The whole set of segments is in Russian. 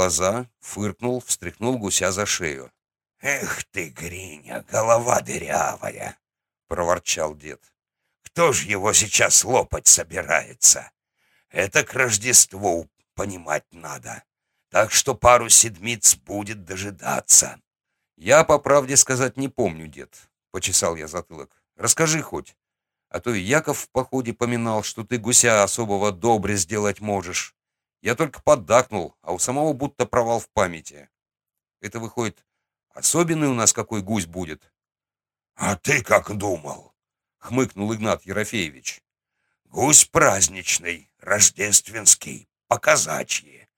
глаза, фыркнул, встряхнул гуся за шею. «Эх ты, Гриня, голова дырявая!» — проворчал дед. «Кто ж его сейчас лопать собирается? Это к Рождеству понимать надо. Так что пару седмиц будет дожидаться». «Я, по правде сказать, не помню, дед», — почесал я затылок. «Расскажи хоть. А то и Яков в походе поминал, что ты гуся особого добре сделать можешь. Я только поддакнул, а у самого будто провал в памяти. Это выходит, особенный у нас какой гусь будет?» «А ты как думал?» — хмыкнул Игнат Ерофеевич. «Гусь праздничный, рождественский, показачьи.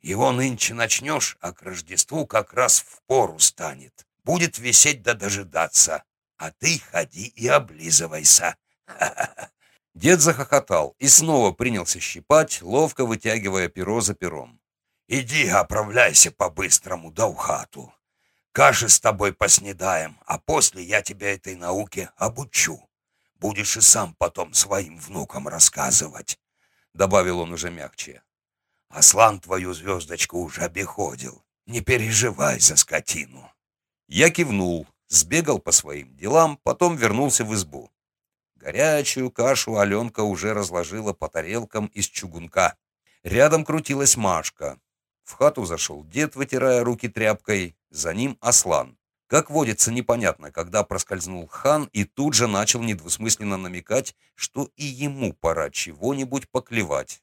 Его нынче начнешь, а к Рождеству как раз в пору станет. Будет висеть да дожидаться, а ты ходи и облизывайся. Дед захохотал и снова принялся щипать, ловко вытягивая перо за пером. «Иди, оправляйся по-быстрому, да в хату. Каши с тобой поснедаем, а после я тебя этой науке обучу. Будешь и сам потом своим внукам рассказывать», — добавил он уже мягче. «Аслан твою звездочку уже обиходил. Не переживай за скотину». Я кивнул, сбегал по своим делам, потом вернулся в избу. Горячую кашу Аленка уже разложила по тарелкам из чугунка. Рядом крутилась Машка. В хату зашел дед, вытирая руки тряпкой, за ним Аслан. Как водится, непонятно, когда проскользнул хан и тут же начал недвусмысленно намекать, что и ему пора чего-нибудь поклевать.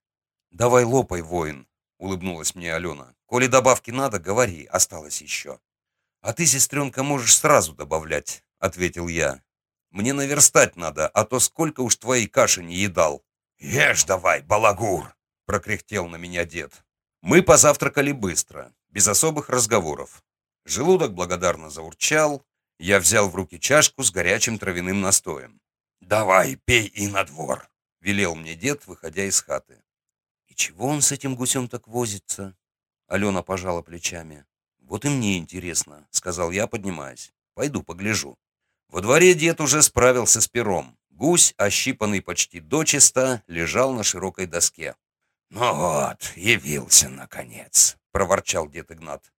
«Давай лопай, воин», — улыбнулась мне Алена. «Коли добавки надо, говори, осталось еще». «А ты, сестренка, можешь сразу добавлять», — ответил я. Мне наверстать надо, а то сколько уж твоей каши не едал». «Ешь давай, балагур!» — прокряхтел на меня дед. Мы позавтракали быстро, без особых разговоров. Желудок благодарно заурчал. Я взял в руки чашку с горячим травяным настоем. «Давай, пей и на двор», — велел мне дед, выходя из хаты. «И чего он с этим гусем так возится?» Алена пожала плечами. «Вот и мне интересно», — сказал я, поднимаясь. «Пойду погляжу». Во дворе дед уже справился с пером. Гусь, ощипанный почти дочисто, лежал на широкой доске. «Ну вот, явился, наконец», — проворчал дед Игнат.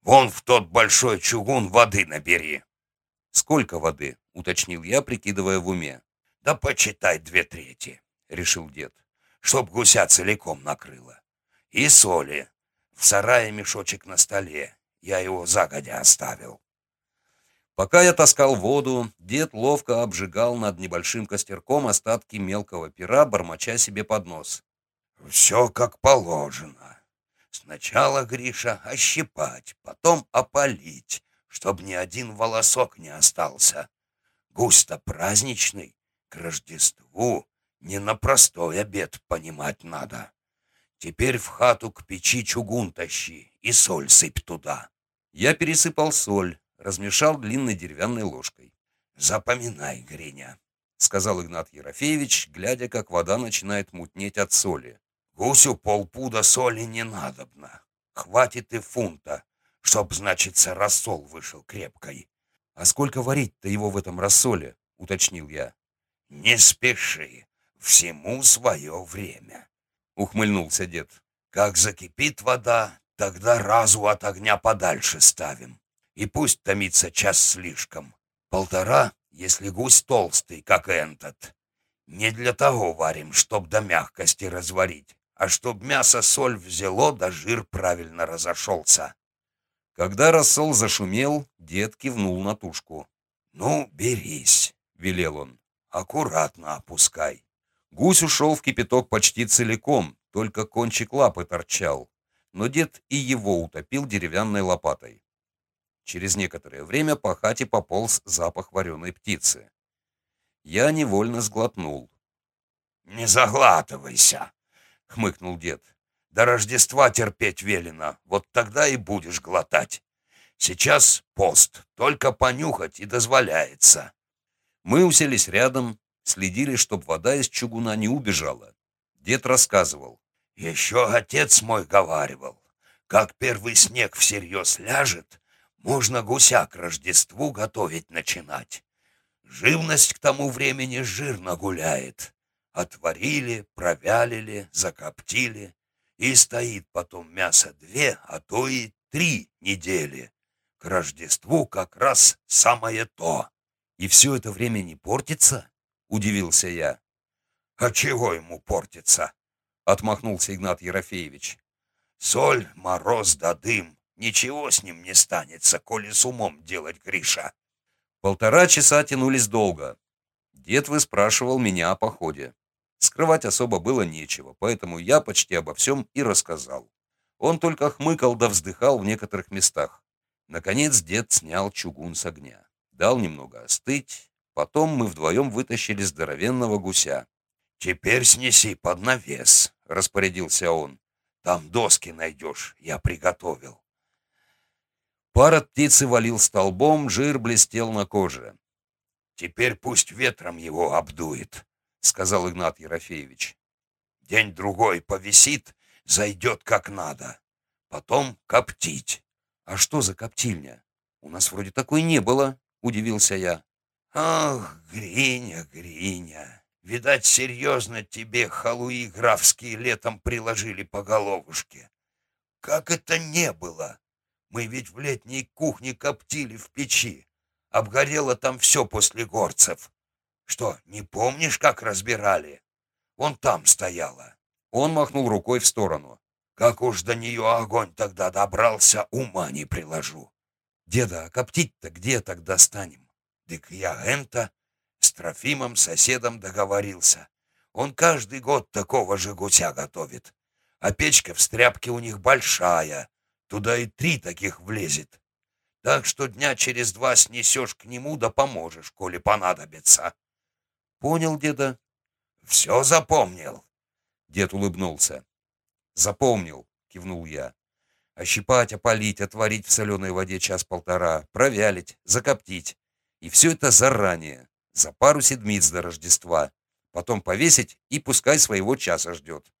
«Вон в тот большой чугун воды набери». «Сколько воды?» — уточнил я, прикидывая в уме. «Да почитай две трети», — решил дед, «чтоб гуся целиком накрыло. И соли. В сарае мешочек на столе. Я его загодя оставил». Пока я таскал воду, дед ловко обжигал над небольшим костерком остатки мелкого пера, бормоча себе под нос. «Все как положено. Сначала, Гриша, ощипать, потом опалить, чтоб ни один волосок не остался. Гусь-то праздничный, к Рождеству не на простой обед понимать надо. Теперь в хату к печи чугун тащи и соль сыпь туда». Я пересыпал соль, размешал длинной деревянной ложкой. «Запоминай, Гриня», — сказал Игнат Ерофеевич, глядя, как вода начинает мутнеть от соли. «Гусю полпуда соли не надобно. Хватит и фунта, чтоб, значится, рассол вышел крепкой». «А сколько варить-то его в этом рассоле?» — уточнил я. «Не спеши, всему свое время», — ухмыльнулся дед. «Как закипит вода, тогда разу от огня подальше ставим и пусть томится час слишком. Полтора, если гусь толстый, как этот. Не для того варим, чтоб до мягкости разварить, а чтоб мясо соль взяло, да жир правильно разошелся. Когда рассол зашумел, дед кивнул на тушку. «Ну, берись», — велел он. «Аккуратно опускай». Гусь ушел в кипяток почти целиком, только кончик лапы торчал. Но дед и его утопил деревянной лопатой. Через некоторое время по хате пополз запах вареной птицы. Я невольно сглотнул. «Не заглатывайся!» — хмыкнул дед. «До Рождества терпеть велено, вот тогда и будешь глотать. Сейчас пост, только понюхать и дозволяется». Мы уселись рядом, следили, чтоб вода из чугуна не убежала. Дед рассказывал. «Еще отец мой говаривал, как первый снег всерьез ляжет, можно гуся к Рождеству готовить начинать. Живность к тому времени жирно гуляет. Отварили, провялили, закоптили. И стоит потом мясо две, а то и три недели. К Рождеству как раз самое то. И все это время не портится? Удивился я. А чего ему портится? Отмахнулся Игнат Ерофеевич. Соль, мороз да дым. Ничего с ним не станется, коли с умом делать, Гриша. Полтора часа тянулись долго. Дед выспрашивал меня о походе. Скрывать особо было нечего, поэтому я почти обо всем и рассказал. Он только хмыкал да вздыхал в некоторых местах. Наконец дед снял чугун с огня. Дал немного остыть. Потом мы вдвоем вытащили здоровенного гуся. «Теперь снеси под навес», — распорядился он. «Там доски найдешь, я приготовил». Пар от птицы валил столбом, жир блестел на коже. «Теперь пусть ветром его обдует», — сказал Игнат Ерофеевич. «День-другой повисит, зайдет как надо. Потом коптить». «А что за коптильня? У нас вроде такой не было», — удивился я. «Ах, Гриня, Гриня, видать, серьезно тебе халуи графские летом приложили по головушке. Как это не было? Мы ведь в летней кухне коптили в печи. Обгорело там все после горцев. Что, не помнишь, как разбирали? Вон там стояла». Он махнул рукой в сторону. «Как уж до нее огонь тогда добрался, ума не приложу». «Деда, а коптить-то где тогда станем?» «Дык я энто с Трофимом, соседом договорился. Он каждый год такого же гуся готовит. А печка в стряпке у них большая. Туда и три таких влезет. Так что дня через два снесешь к нему да поможешь, коли понадобится. Понял, деда? Все запомнил. Дед улыбнулся. Запомнил, кивнул я. Ощипать, опалить, отварить в соленой воде час-полтора, провялить, закоптить. И все это заранее, за пару седмиц до Рождества. Потом повесить и пускай своего часа ждет.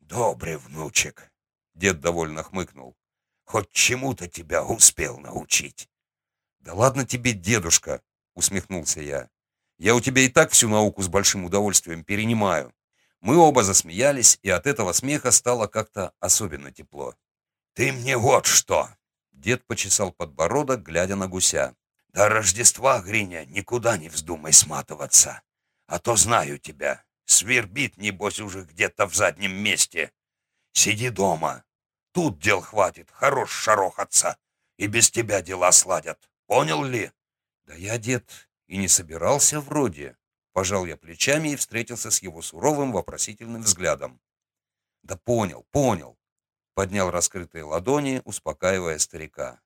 Добрый внучек, дед довольно хмыкнул. Хоть чему-то тебя успел научить. Да ладно тебе, дедушка, усмехнулся я. Я у тебя и так всю науку с большим удовольствием перенимаю. Мы оба засмеялись, и от этого смеха стало как-то особенно тепло. «Ты мне вот что!» Дед почесал подбородок, глядя на гуся. «До Рождества, Гриня, никуда не вздумай сматываться. А то знаю тебя. Свербит, небось, уже где-то в заднем месте. Сиди дома, Тут дел хватит, хорош шарохаться. И без тебя дела сладят. Понял ли? Да я, дед, и не собирался вроде. Пожал я плечами и встретился с его суровым вопросительным взглядом. Да понял, понял. Поднял раскрытые ладони, успокаивая старика.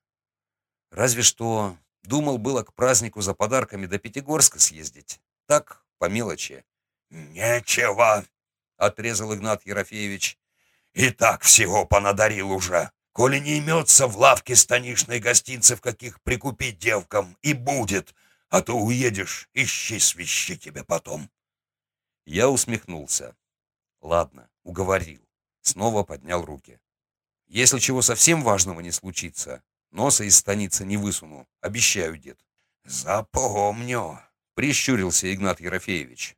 Разве что думал было к празднику за подарками до Пятигорска съездить. Так, по мелочи. «Нечего!» — отрезал Игнат Ерофеевич. И так всего понадарил уже. Коли не имется в лавке станишной гостинцев, каких прикупить девкам, и будет, а то уедешь, ищи свищи тебе потом. Я усмехнулся. Ладно, уговорил. Снова поднял руки. Если чего совсем важного не случится, носа из станицы не высуну, обещаю, дед. Запомню, прищурился Игнат Ерофеевич.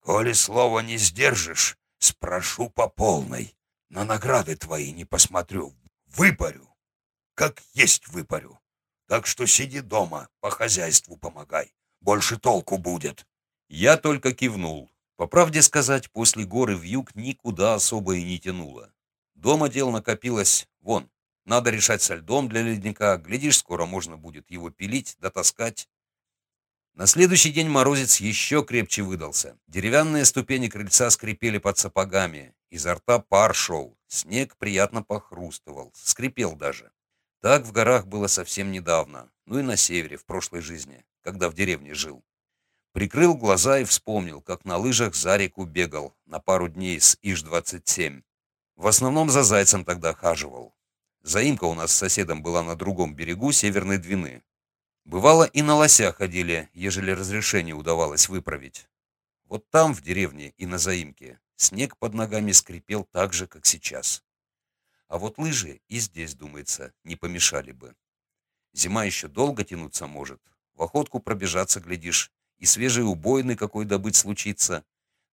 Коли слова не сдержишь, спрошу по полной. На награды твои не посмотрю. Выпарю. Как есть выпарю. Так что сиди дома, по хозяйству помогай. Больше толку будет. Я только кивнул. По правде сказать, после горы в юг никуда особо и не тянуло. Дома дел накопилось вон. Надо решать со льдом для ледника. Глядишь, скоро можно будет его пилить, дотаскать. На следующий день морозец еще крепче выдался. Деревянные ступени крыльца скрипели под сапогами. Изо рта пар шел. Снег приятно похрустывал. Скрипел даже. Так в горах было совсем недавно. Ну и на севере, в прошлой жизни, когда в деревне жил. Прикрыл глаза и вспомнил, как на лыжах за реку бегал на пару дней с Иж-27. В основном за зайцем тогда хаживал. Заимка у нас с соседом была на другом берегу Северной Двины. Бывало, и на лося ходили, ежели разрешение удавалось выправить. Вот там, в деревне и на заимке, снег под ногами скрипел так же, как сейчас. А вот лыжи и здесь, думается, не помешали бы. Зима еще долго тянуться может. В охотку пробежаться, глядишь, и свежий убойный какой добыть случится.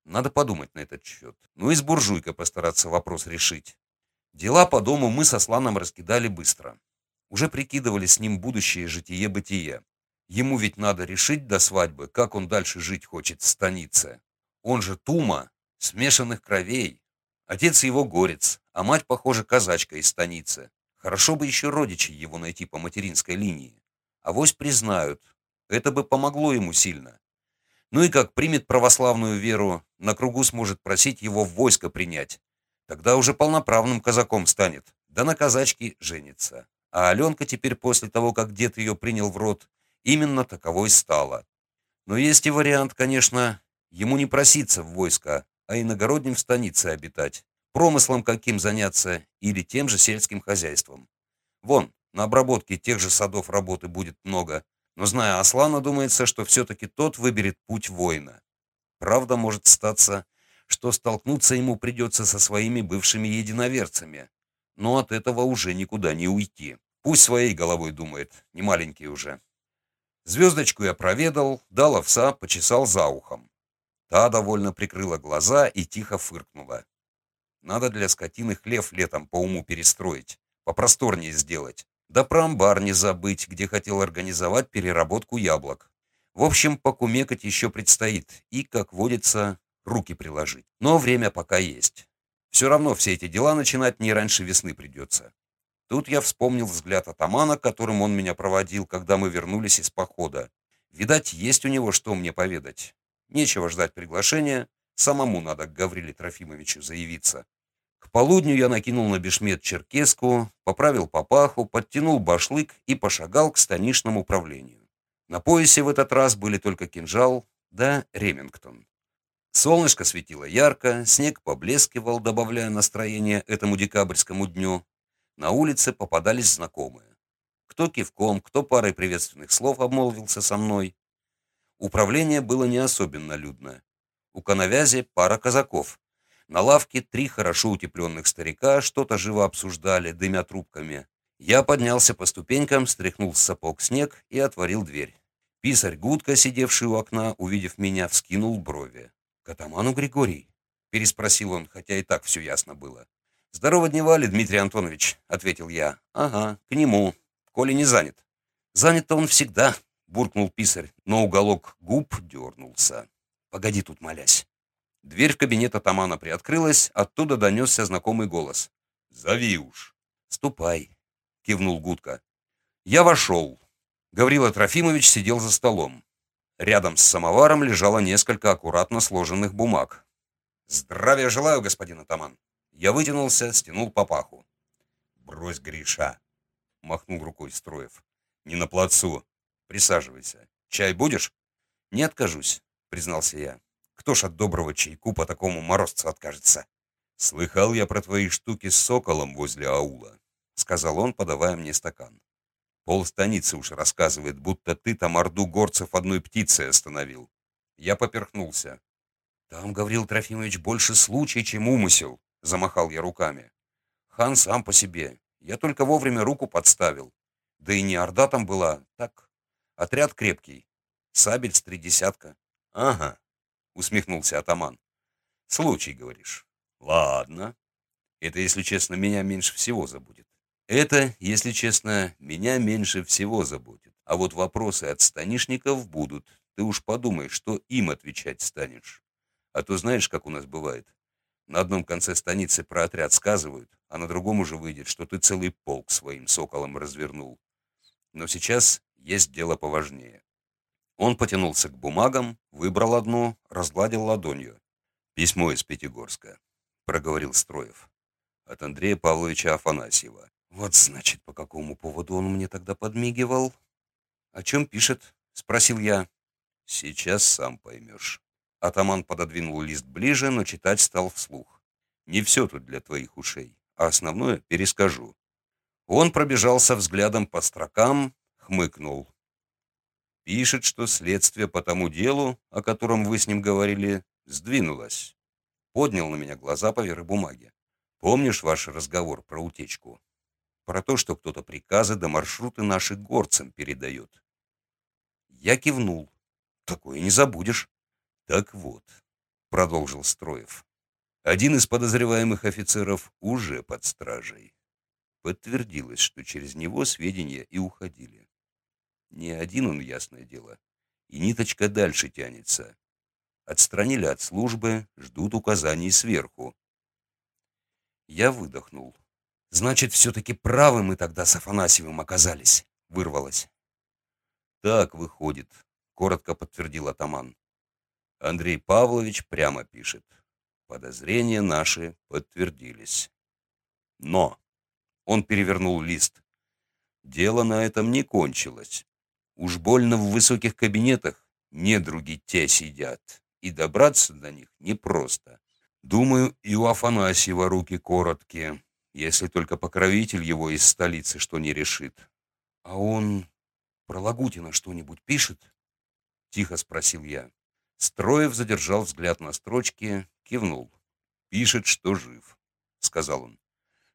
Надо подумать на этот счет. Ну и с буржуйкой постараться вопрос решить. Дела по дому мы со Сланом раскидали быстро. Уже прикидывали с ним будущее житие-бытие. Ему ведь надо решить до свадьбы, как он дальше жить хочет в станице. Он же Тума, смешанных кровей. Отец его горец, а мать, похоже, казачка из станицы. Хорошо бы еще родичей его найти по материнской линии. Авось признают. Это бы помогло ему сильно. Ну и как примет православную веру, на кругу сможет просить его в войско принять. Тогда уже полноправным казаком станет, да на казачке женится. А Аленка теперь после того, как дед ее принял в рот, именно таковой стала. Но есть и вариант, конечно, ему не проситься в войско, а иногородним в станице обитать, промыслом каким заняться или тем же сельским хозяйством. Вон, на обработке тех же садов работы будет много, но зная Аслана, думается, что все-таки тот выберет путь воина. Правда, может статься, что столкнуться ему придется со своими бывшими единоверцами, но от этого уже никуда не уйти. Пусть своей головой думает, не маленький уже. Звездочку я проведал, дал овса, почесал за ухом. Та довольно прикрыла глаза и тихо фыркнула. Надо для скотины хлев летом по уму перестроить, попросторнее сделать. Да про амбар не забыть, где хотел организовать переработку яблок. В общем, покумекать еще предстоит, и, как водится, руки приложить. Но время пока есть. Все равно все эти дела начинать не раньше весны придется. Тут я вспомнил взгляд атамана, которым он меня проводил, когда мы вернулись из похода. Видать, есть у него что мне поведать. Нечего ждать приглашения, самому надо к Гавриле Трофимовичу заявиться. К полудню я накинул на бешмет черкеску, поправил папаху, подтянул башлык и пошагал к станичному управлению. На поясе в этот раз были только кинжал да ремингтон. Солнышко светило ярко, снег поблескивал, добавляя настроение этому декабрьскому дню. На улице попадались знакомые. Кто кивком, кто парой приветственных слов обмолвился со мной. Управление было не особенно людное. У коновязи пара казаков, на лавке три хорошо утепленных старика что-то живо обсуждали, дымя трубками. Я поднялся по ступенькам, стряхнул с сапог снег и отворил дверь. Писарь Гудка, сидевший у окна, увидев меня, вскинул брови. «Катаману Григорий?» — переспросил он, хотя и так все ясно было. «Здорово дневали, Дмитрий Антонович», — ответил я. «Ага, к нему, коли не занят». «Занят-то он всегда», — буркнул писарь, но уголок губ дернулся. «Погоди тут, молясь». Дверь в кабинет атамана приоткрылась, оттуда донесся знакомый голос. «Зови уж». «Ступай», — кивнул Гудка. Я вошел. Гаврила Трофимович сидел за столом. Рядом с самоваром лежало несколько аккуратно сложенных бумаг. «Здравия желаю, господин атаман». Я вытянулся, стянул папаху. «Брось, Гриша», — махнул рукой Строев. «Не на плацу. Присаживайся. Чай будешь?» «Не откажусь», — признался я. Кто ж от доброго чайку по такому морозцу откажется? Слыхал я про твои штуки с соколом возле аула, сказал он, подавая мне стакан. Пол станицы уж рассказывает, будто ты там орду горцев одной птицей остановил. Я поперхнулся. Там, Гаврил Трофимович, больше случай, чем умысел, замахал я руками. Хан сам по себе. Я только вовремя руку подставил. Да и не орда там была, так, отряд крепкий. Сабель с три десятка. Ага, — усмехнулся атаман. «Случай, говоришь?» «Ладно. Это, если честно, меня меньше всего забудет. Это, если честно, меня меньше всего забудет. А вот вопросы от станишников будут. Ты уж подумай, что им отвечать станешь. А то знаешь, как у нас бывает. На одном конце станицы про отряд сказывают, а на другом уже выйдет, что ты целый полк своим соколом развернул. Но сейчас есть дело поважнее. Он потянулся к бумагам, выбрал одну, разгладил ладонью. «Письмо из Пятигорска», — проговорил Строев. «От Андрея Павловича Афанасьева. Вот, значит, по какому поводу он мне тогда подмигивал?» «О чем пишет?» — спросил я. «Сейчас сам поймешь». Атаман пододвинул лист ближе, но читать стал вслух. «Не все тут для твоих ушей, а основное перескажу». Он пробежался взглядом по строкам, хмыкнул. Пишет, что следствие по тому делу, о котором вы с ним говорили, сдвинулось. Поднял на меня глаза поверх бумаги. Помнишь ваш разговор про утечку? Про то, что кто-то приказы да маршруты наши горцам передает. Я кивнул. Такое не забудешь. Так вот, продолжил Строев. Один из подозреваемых офицеров уже под стражей. Подтвердилось, что через него сведения и уходили. Не один он, ясное дело, и ниточка дальше тянется. Отстранили от службы, ждут указаний сверху. Я выдохнул. Значит, все-таки правы мы тогда с Афанасьевым оказались, вырвалось. Так выходит, коротко подтвердил атаман. Андрей Павлович прямо пишет. Подозрения наши подтвердились. Но он перевернул лист. Дело на этом не кончилось. Уж больно в высоких кабинетах недруги те сидят, и добраться до них непросто. Думаю, и у Афанасьева руки короткие, если только покровитель его из столицы что не решит. А он про Лагутина что-нибудь пишет? Тихо спросил я. Строев задержал взгляд на строчки, кивнул. «Пишет, что жив», — сказал он.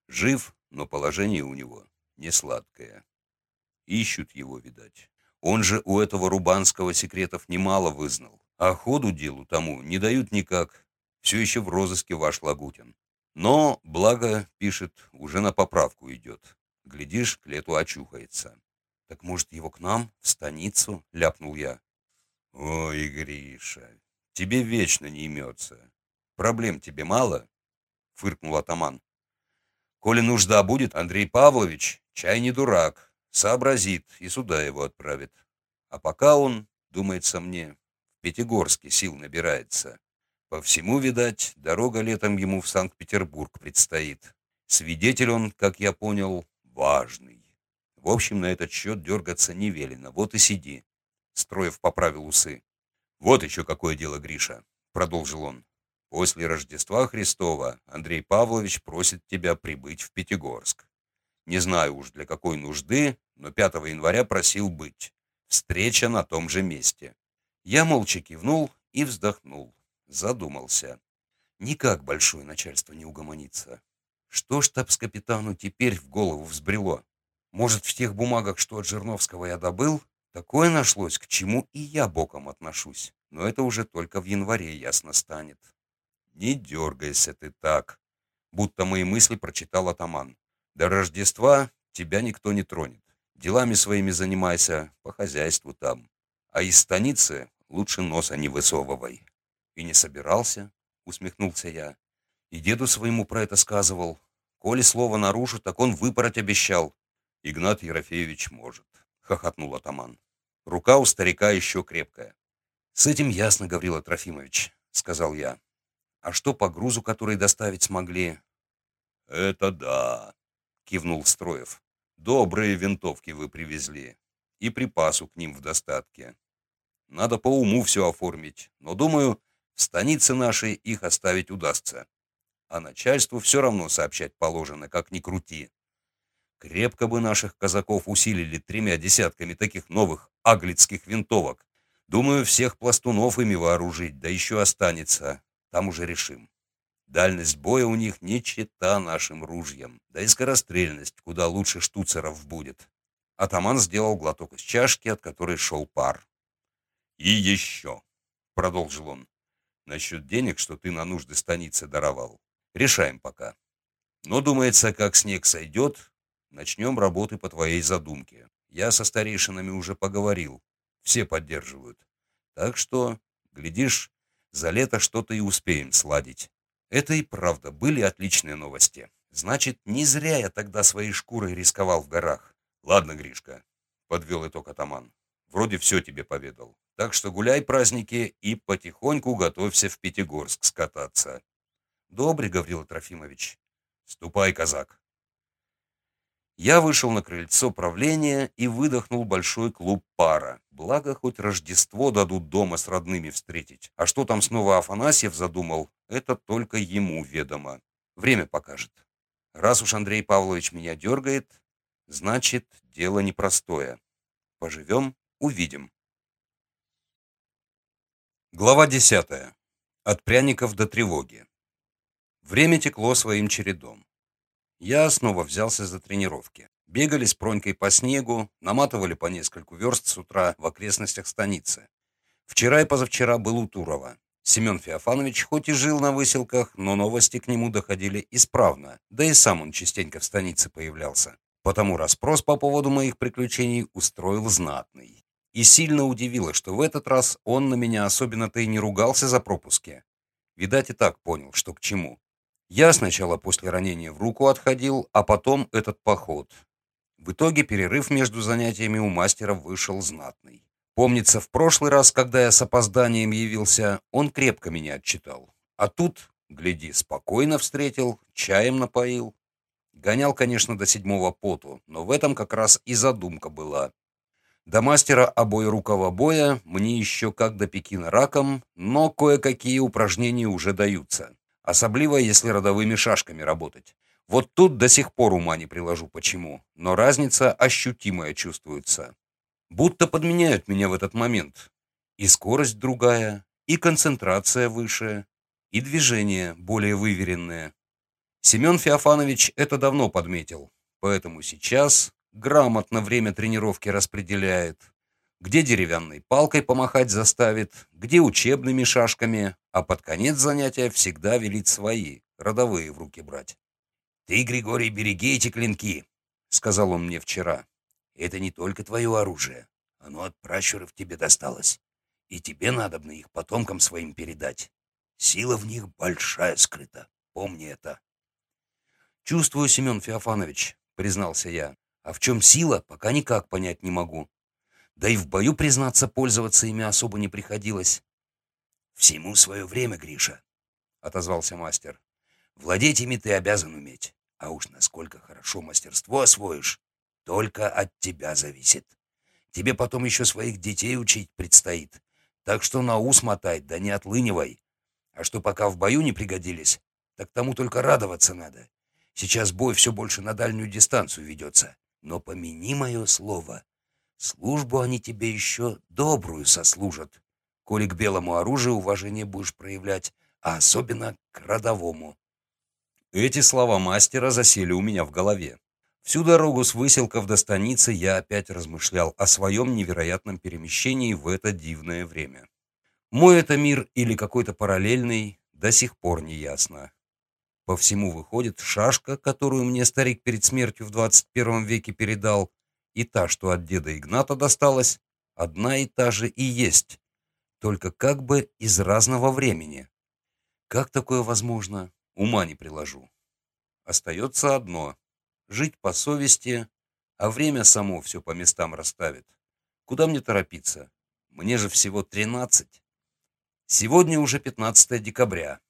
«Жив, но положение у него не сладкое. Ищут его, видать. Он же у этого Рубанского секретов немало вызнал. А ходу делу тому не дают никак. Все еще в розыске ваш Лагутин. Но, благо, пишет, уже на поправку идет. Глядишь, к лету очухается. Так может, его к нам, в станицу? Ляпнул я. Ой, Гриша, тебе вечно не имется. Проблем тебе мало? Фыркнул атаман. Коли нужда будет, Андрей Павлович, чай не дурак, сообразит и сюда его отправит. А пока он, думается мне, в Пятигорске сил набирается. По всему, видать, дорога летом ему в Санкт-Петербург предстоит. Свидетель он, как я понял, важный. В общем, на этот счет дергаться не велено. Вот и сиди. Строев поправил усы. Вот еще какое дело, Гриша, продолжил он. После Рождества Христова Андрей Павлович просит тебя прибыть в Пятигорск. Не знаю уж для какой нужды, но 5 января просил быть. Встреча на том же месте. Я молча кивнул и вздохнул задумался. Никак большое начальство не угомонится. Что штабс-капитану теперь в голову взбрело? Может, в тех бумагах, что от Жирновского я добыл, такое нашлось, к чему и я боком отношусь. Но это уже только в январе ясно станет. Не дергайся ты так, будто мои мысли прочитал атаман. До Рождества тебя никто не тронет. Делами своими занимайся, по хозяйству там. А из станицы лучше носа не высовывай. «И не собирался», — усмехнулся я. «И деду своему про это сказывал. Коли слово нарушит, так он выпороть обещал». «Игнат Ерофеевич может», — хохотнул атаман. «Рука у старика еще крепкая». «С этим ясно, Гаврила Трофимович», — сказал я. «А что по грузу, который доставить смогли?» «Это да», — кивнул Строев. «Добрые винтовки вы привезли. И припасу к ним в достатке. Надо по уму все оформить, но, думаю, в станице нашей их оставить удастся. А начальству все равно сообщать положено, как ни крути. Крепко бы наших казаков усилили тремя десятками таких новых аглицких винтовок. Думаю, всех пластунов ими вооружить, да еще останется. Там уже решим. Дальность боя у них не чета нашим ружьям, да и скорострельность куда лучше штуцеров будет. Атаман сделал глоток из чашки, от которой шел пар. «И еще», — продолжил он, Насчет денег, что ты на нужды станицы даровал, решаем пока. Но, думается, как снег сойдет, начнем работы по твоей задумке. Я со старейшинами уже поговорил, все поддерживают. Так что, глядишь, за лето что-то и успеем сладить. Это и правда были отличные новости. Значит, не зря я тогда своей шкурой рисковал в горах. Ладно, Гришка, подвел итог атаман. Вроде все тебе поведал. Так что гуляй праздники и потихоньку готовься в Пятигорск скататься. Добрый, Гаврила Трофимович. Ступай, казак. Я вышел на крыльцо правления и выдохнул большой клуб пара. Благо, хоть Рождество дадут дома с родными встретить. А что там снова Афанасьев задумал, это только ему ведомо. Время покажет. Раз уж Андрей Павлович меня дергает, значит, дело непростое. Поживем, увидим. Глава 10. От пряников до тревоги. Время текло своим чередом. Я снова взялся за тренировки. Бегали с Пронькой по снегу, наматывали по нескольку верст с утра в окрестностях станицы. Вчера и позавчера был у Турова. Семен Феофанович хоть и жил на выселках, но новости к нему доходили исправно, да и сам он частенько в станице появлялся. Потому расспрос по поводу моих приключений устроил знатный. И сильно удивило, что в этот раз он на меня особенно-то и не ругался за пропуски. Видать, и так понял, что к чему. Я сначала после ранения в руку отходил, а потом этот поход. В итоге перерыв между занятиями у мастера вышел знатный. Помнится, в прошлый раз, когда я с опозданием явился, он крепко меня отчитал. А тут, гляди, спокойно встретил, чаем напоил. Гонял, конечно, до седьмого поту, но в этом как раз и задумка была. До мастера обои рукава боя мне еще как до Пекина раком, но кое-какие упражнения уже даются. Особливо, если родовыми шашками работать. Вот тут до сих пор ума не приложу почему, но разница ощутимая чувствуется. Будто подменяют меня в этот момент. И скорость другая, и концентрация выше, и движение более выверенное. Семен Феофанович это давно подметил, поэтому сейчас грамотно время тренировки распределяет. Где деревянной палкой помахать заставит, где учебными шашками, а под конец занятия всегда велит свои, родовые в руки брать. «Ты, Григорий, береги эти клинки», — сказал он мне вчера. Это не только твое оружие. Оно от пращуров тебе досталось. И тебе надобно их потомкам своим передать. Сила в них большая скрыта. Помни это. Чувствую, Семен Феофанович, признался я. А в чем сила, пока никак понять не могу. Да и в бою, признаться, пользоваться ими особо не приходилось. Всему свое время, Гриша, отозвался мастер. Владеть ими ты обязан уметь. А уж насколько хорошо мастерство освоишь, только от тебя зависит. Тебе потом еще своих детей учить предстоит. Так что на ус мотай, да не отлынивай. А что пока в бою не пригодились, так тому только радоваться надо. Сейчас бой все больше на дальнюю дистанцию ведется. Но помяни мое слово. Службу они тебе еще добрую сослужат, коли к белому оружию уважение будешь проявлять, а особенно к родовому. Эти слова мастера засели у меня в голове. Всю дорогу с выселков до станицы я опять размышлял о своем невероятном перемещении в это дивное время. Мой это мир или какой-то параллельный, до сих пор не ясно. По всему выходит, шашка, которую мне старик перед смертью в 21 веке передал, и та, что от деда Игната досталась, одна и та же и есть, только как бы из разного времени. Как такое возможно, ума не приложу. Остается одно жить по совести, а время само все по местам расставит. Куда мне торопиться? Мне же всего 13. Сегодня уже 15 декабря.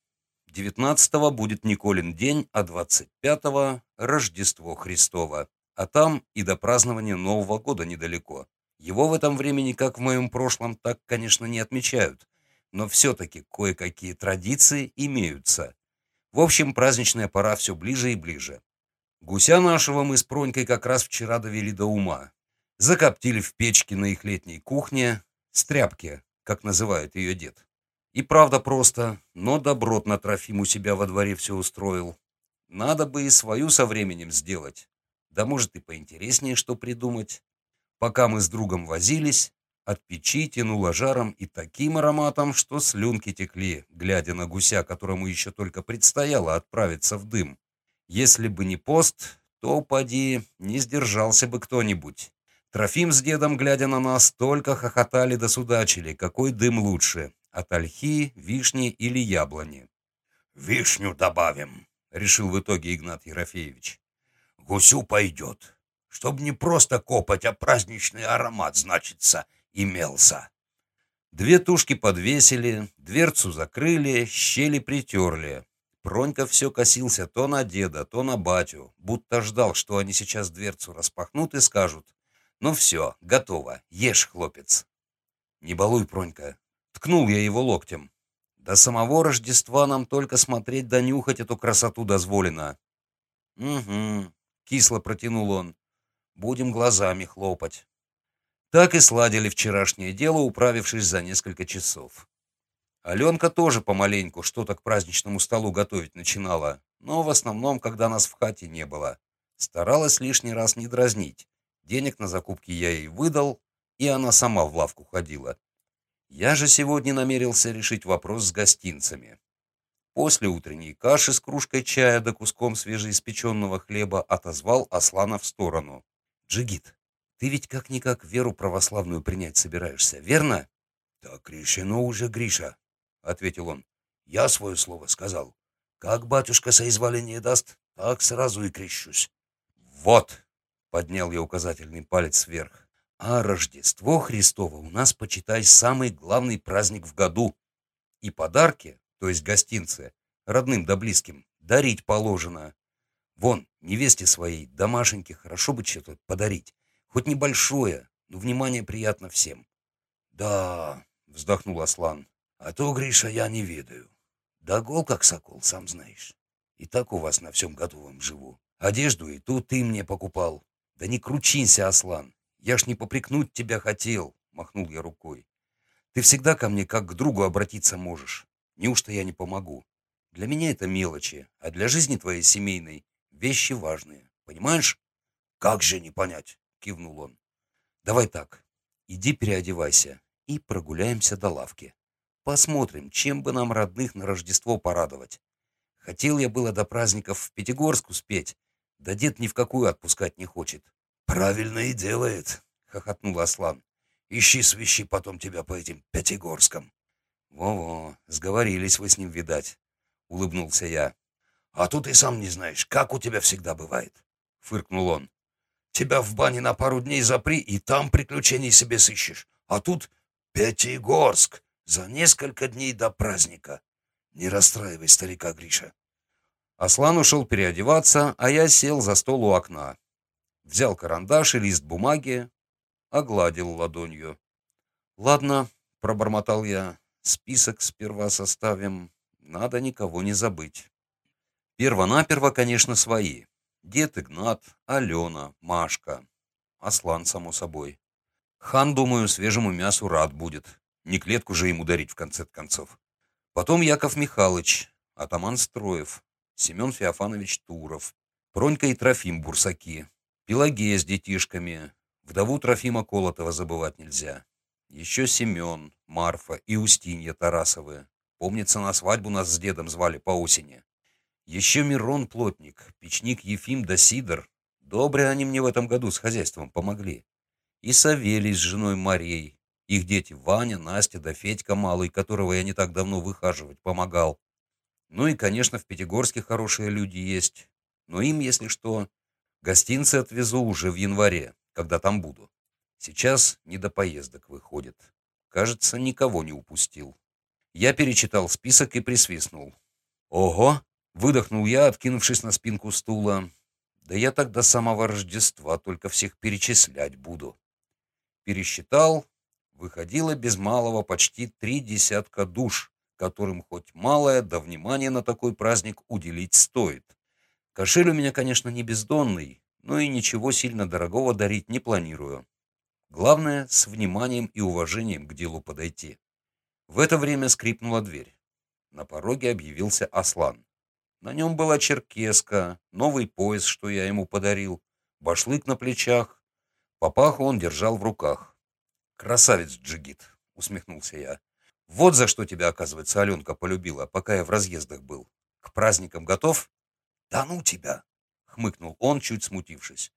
19-го будет Николин день, а 25-го — Рождество Христово. А там и до празднования Нового года недалеко. Его в этом времени, как в моем прошлом, так, конечно, не отмечают. Но все-таки кое-какие традиции имеются. В общем, праздничная пора все ближе и ближе. Гуся нашего мы с Пронькой как раз вчера довели до ума. Закоптили в печке на их летней кухне, стряпке, как называет ее дед. И правда просто, но добротно Трофим у себя во дворе все устроил. Надо бы и свою со временем сделать. Да может и поинтереснее что придумать. Пока мы с другом возились, от печи тянуло жаром и таким ароматом, что слюнки текли, глядя на гуся, которому еще только предстояло отправиться в дым. Если бы не пост, то, поди, не сдержался бы кто-нибудь. Трофим с дедом, глядя на нас, только хохотали да судачили, какой дым лучше, от ольхи, вишни или яблони. «Вишню добавим», — решил в итоге Игнат Ерофеевич. «Гусю пойдет, чтоб не просто копать, а праздничный аромат, значится, имелся». Две тушки подвесили, дверцу закрыли, щели притерли. Пронька все косился то на деда, то на батю, будто ждал, что они сейчас дверцу распахнут и скажут «Ну все, готово, ешь, хлопец». «Не балуй, Пронька», — ткнул я его локтем. «До самого Рождества нам только смотреть да нюхать эту красоту дозволено». «Угу», — кисло протянул он, — «будем глазами хлопать». Так и сладили вчерашнее дело, управившись за несколько часов. Аленка тоже помаленьку что-то к праздничному столу готовить начинала, но в основном, когда нас в хате не было. Старалась лишний раз не дразнить. Денег на закупки я ей выдал, и она сама в лавку ходила. Я же сегодня намерился решить вопрос с гостинцами. После утренней каши с кружкой чая да куском свежеиспеченного хлеба отозвал Аслана в сторону. «Джигит, ты ведь как-никак веру православную принять собираешься, верно?» «Так решено уже, Гриша», — ответил он. «Я свое слово сказал. Как батюшка соизволение даст, так сразу и крещусь». «Вот!» — поднял я указательный палец вверх. «А Рождество Христово у нас, почитай, самый главный праздник в году. И подарки то есть гостинцы, родным да близким, дарить положено. Вон, невесте своей, домашеньке, хорошо бы что-то подарить. Хоть небольшое, но внимание приятно всем. «Да», — вздохнул Аслан, — «а то, Гриша, я не ведаю. Да гол как сокол, сам знаешь. И так у вас на всем готовом живу. Одежду и ту ты мне покупал. Да не кручинься, Аслан. Я ж не попрекнуть тебя хотел, — махнул я рукой. Ты всегда ко мне как к другу обратиться можешь. Неужто я не помогу? Для меня это мелочи, а для жизни твоей семейной вещи важные. Понимаешь? Как же не понять? Кивнул он. Давай так. Иди переодевайся и прогуляемся до лавки. Посмотрим, чем бы нам родных на Рождество порадовать. Хотел я было до праздников в Пятигорск успеть, да дед ни в какую отпускать не хочет. Правильно и делает, хохотнул Аслан. Ищи свищи потом тебя по этим Пятигорскам. «Во-во, сговорились вы с ним, видать», — улыбнулся я. «А тут и сам не знаешь, как у тебя всегда бывает», — фыркнул он. «Тебя в бане на пару дней запри, и там приключений себе сыщешь. А тут Пятигорск за несколько дней до праздника. Не расстраивай старика Гриша». Аслан ушел переодеваться, а я сел за стол у окна. Взял карандаш и лист бумаги, огладил ладонью. «Ладно», — пробормотал я, Список сперва составим, надо никого не забыть. Первонаперво, конечно, свои. Дед Игнат, Алена, Машка. Аслан, само собой. Хан, думаю, свежему мясу рад будет. Не клетку же ему дарить в конце концов. Потом Яков Михайлович, атаман Строев, Семен Феофанович Туров, Пронька и Трофим Бурсаки, Пелагея с детишками, вдову Трофима Колотова забывать нельзя. Еще Семен, Марфа и Устинья Тарасовы. Помнится, на свадьбу нас с дедом звали по осени. Еще Мирон Плотник, печник Ефим да Сидор. Добре они мне в этом году с хозяйством помогли. И Савелий с женой Марией. Их дети Ваня, Настя да Федька Малый, которого я не так давно выхаживать помогал. Ну и, конечно, в Пятигорске хорошие люди есть. Но им, если что, гостинцы отвезу уже в январе, когда там буду. Сейчас не до поездок выходит. Кажется, никого не упустил. Я перечитал список и присвистнул. «Ого!» — выдохнул я, откинувшись на спинку стула. «Да я так до самого Рождества только всех перечислять буду». Пересчитал, выходило без малого почти три десятка душ, которым хоть малое, да внимание на такой праздник уделить стоит. Кошель у меня, конечно, не бездонный, но и ничего сильно дорогого дарить не планирую. Главное, с вниманием и уважением к делу подойти. В это время скрипнула дверь. На пороге объявился Аслан. На нем была черкеска, новый пояс, что я ему подарил, башлык на плечах. Папаху он держал в руках. «Красавец Джигит!» — усмехнулся я. «Вот за что тебя, оказывается, Аленка полюбила, пока я в разъездах был. К праздникам готов?» «Да ну тебя!» — хмыкнул он, чуть смутившись.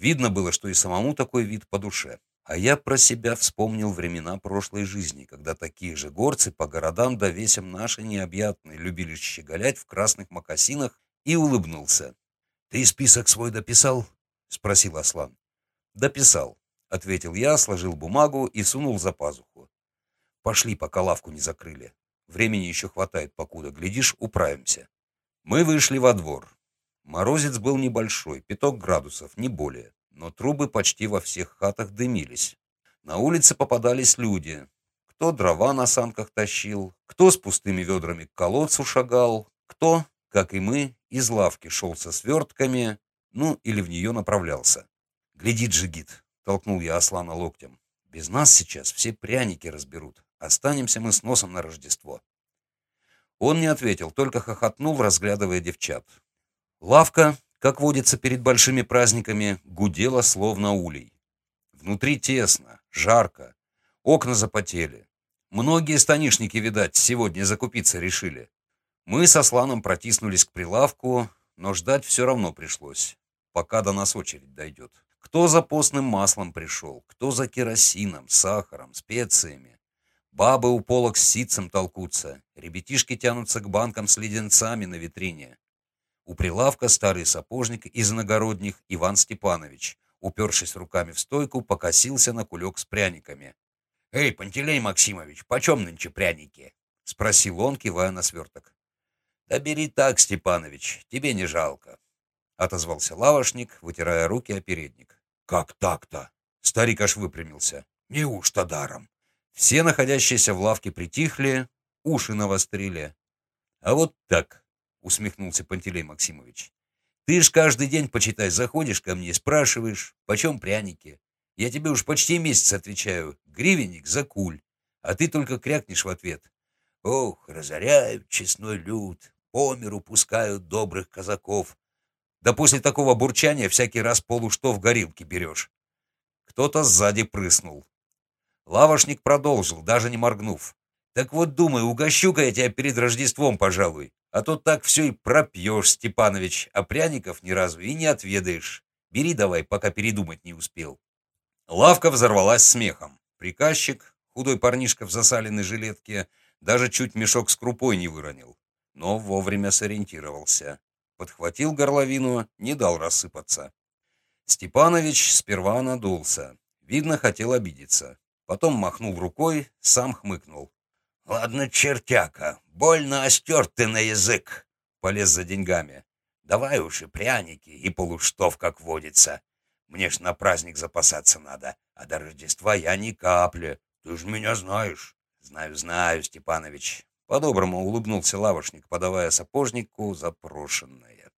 Видно было, что и самому такой вид по душе. А я про себя вспомнил времена прошлой жизни, когда такие же горцы по городам да весям наши необъятные любили щеголять в красных мокасинах и улыбнулся. «Ты список свой дописал?» — спросил Аслан. «Дописал», — ответил я, сложил бумагу и сунул за пазуху. «Пошли, пока лавку не закрыли. Времени еще хватает, покуда, глядишь, управимся». Мы вышли во двор. Морозец был небольшой, пяток градусов, не более, но трубы почти во всех хатах дымились. На улице попадались люди. Кто дрова на санках тащил, кто с пустыми ведрами к колодцу шагал, кто, как и мы, из лавки шел со свертками, ну или в нее направлялся. «Гляди, джигит!» — толкнул я Аслана локтем. «Без нас сейчас все пряники разберут. Останемся мы с носом на Рождество». Он не ответил, только хохотнул, разглядывая девчат. Лавка, как водится перед большими праздниками, гудела словно улей. Внутри тесно, жарко, окна запотели. Многие станишники, видать, сегодня закупиться решили. Мы со Сланом протиснулись к прилавку, но ждать все равно пришлось, пока до нас очередь дойдет. Кто за постным маслом пришел, кто за керосином, сахаром, специями. Бабы у полок с ситцем толкутся, ребятишки тянутся к банкам с леденцами на витрине. У прилавка старый сапожник из иногородних Иван Степанович, упершись руками в стойку, покосился на кулек с пряниками. «Эй, Пантелей Максимович, почем нынче пряники?» — спросил он, кивая на сверток. «Да бери так, Степанович, тебе не жалко», — отозвался лавошник, вытирая руки о передник. «Как так-то?» — старик аж выпрямился. «Неужто даром?» Все находящиеся в лавке притихли, уши навострили. «А вот так», — усмехнулся Пантелей Максимович. «Ты ж каждый день, почитай, заходишь ко мне и спрашиваешь, почем пряники. Я тебе уж почти месяц отвечаю, гривенник за куль, а ты только крякнешь в ответ. Ох, разоряют честной люд, по миру пускают добрых казаков. Да после такого бурчания всякий раз полуштов горилки берешь. Кто-то сзади прыснул. Лавошник продолжил, даже не моргнув. «Так вот, думаю, угощу-ка я тебя перед Рождеством, пожалуй. А то так все и пропьешь, Степанович, а пряников ни разу и не отведаешь. Бери давай, пока передумать не успел». Лавка взорвалась смехом. Приказчик, худой парнишка в засаленной жилетке, даже чуть мешок с крупой не выронил но вовремя сориентировался. Подхватил горловину, не дал рассыпаться. Степанович сперва надулся. Видно, хотел обидеться. Потом махнул рукой, сам хмыкнул. «Ладно, чертяка, больно остер ты на язык!» Полез за деньгами. «Давай уж и пряники, и полуштов, как водится. Мне ж на праздник запасаться надо, а до Рождества я ни капли. Ты ж меня знаешь». «Знаю, знаю, Степанович. По-доброму улыбнулся лавошник, подавая сапожнику запрошенное.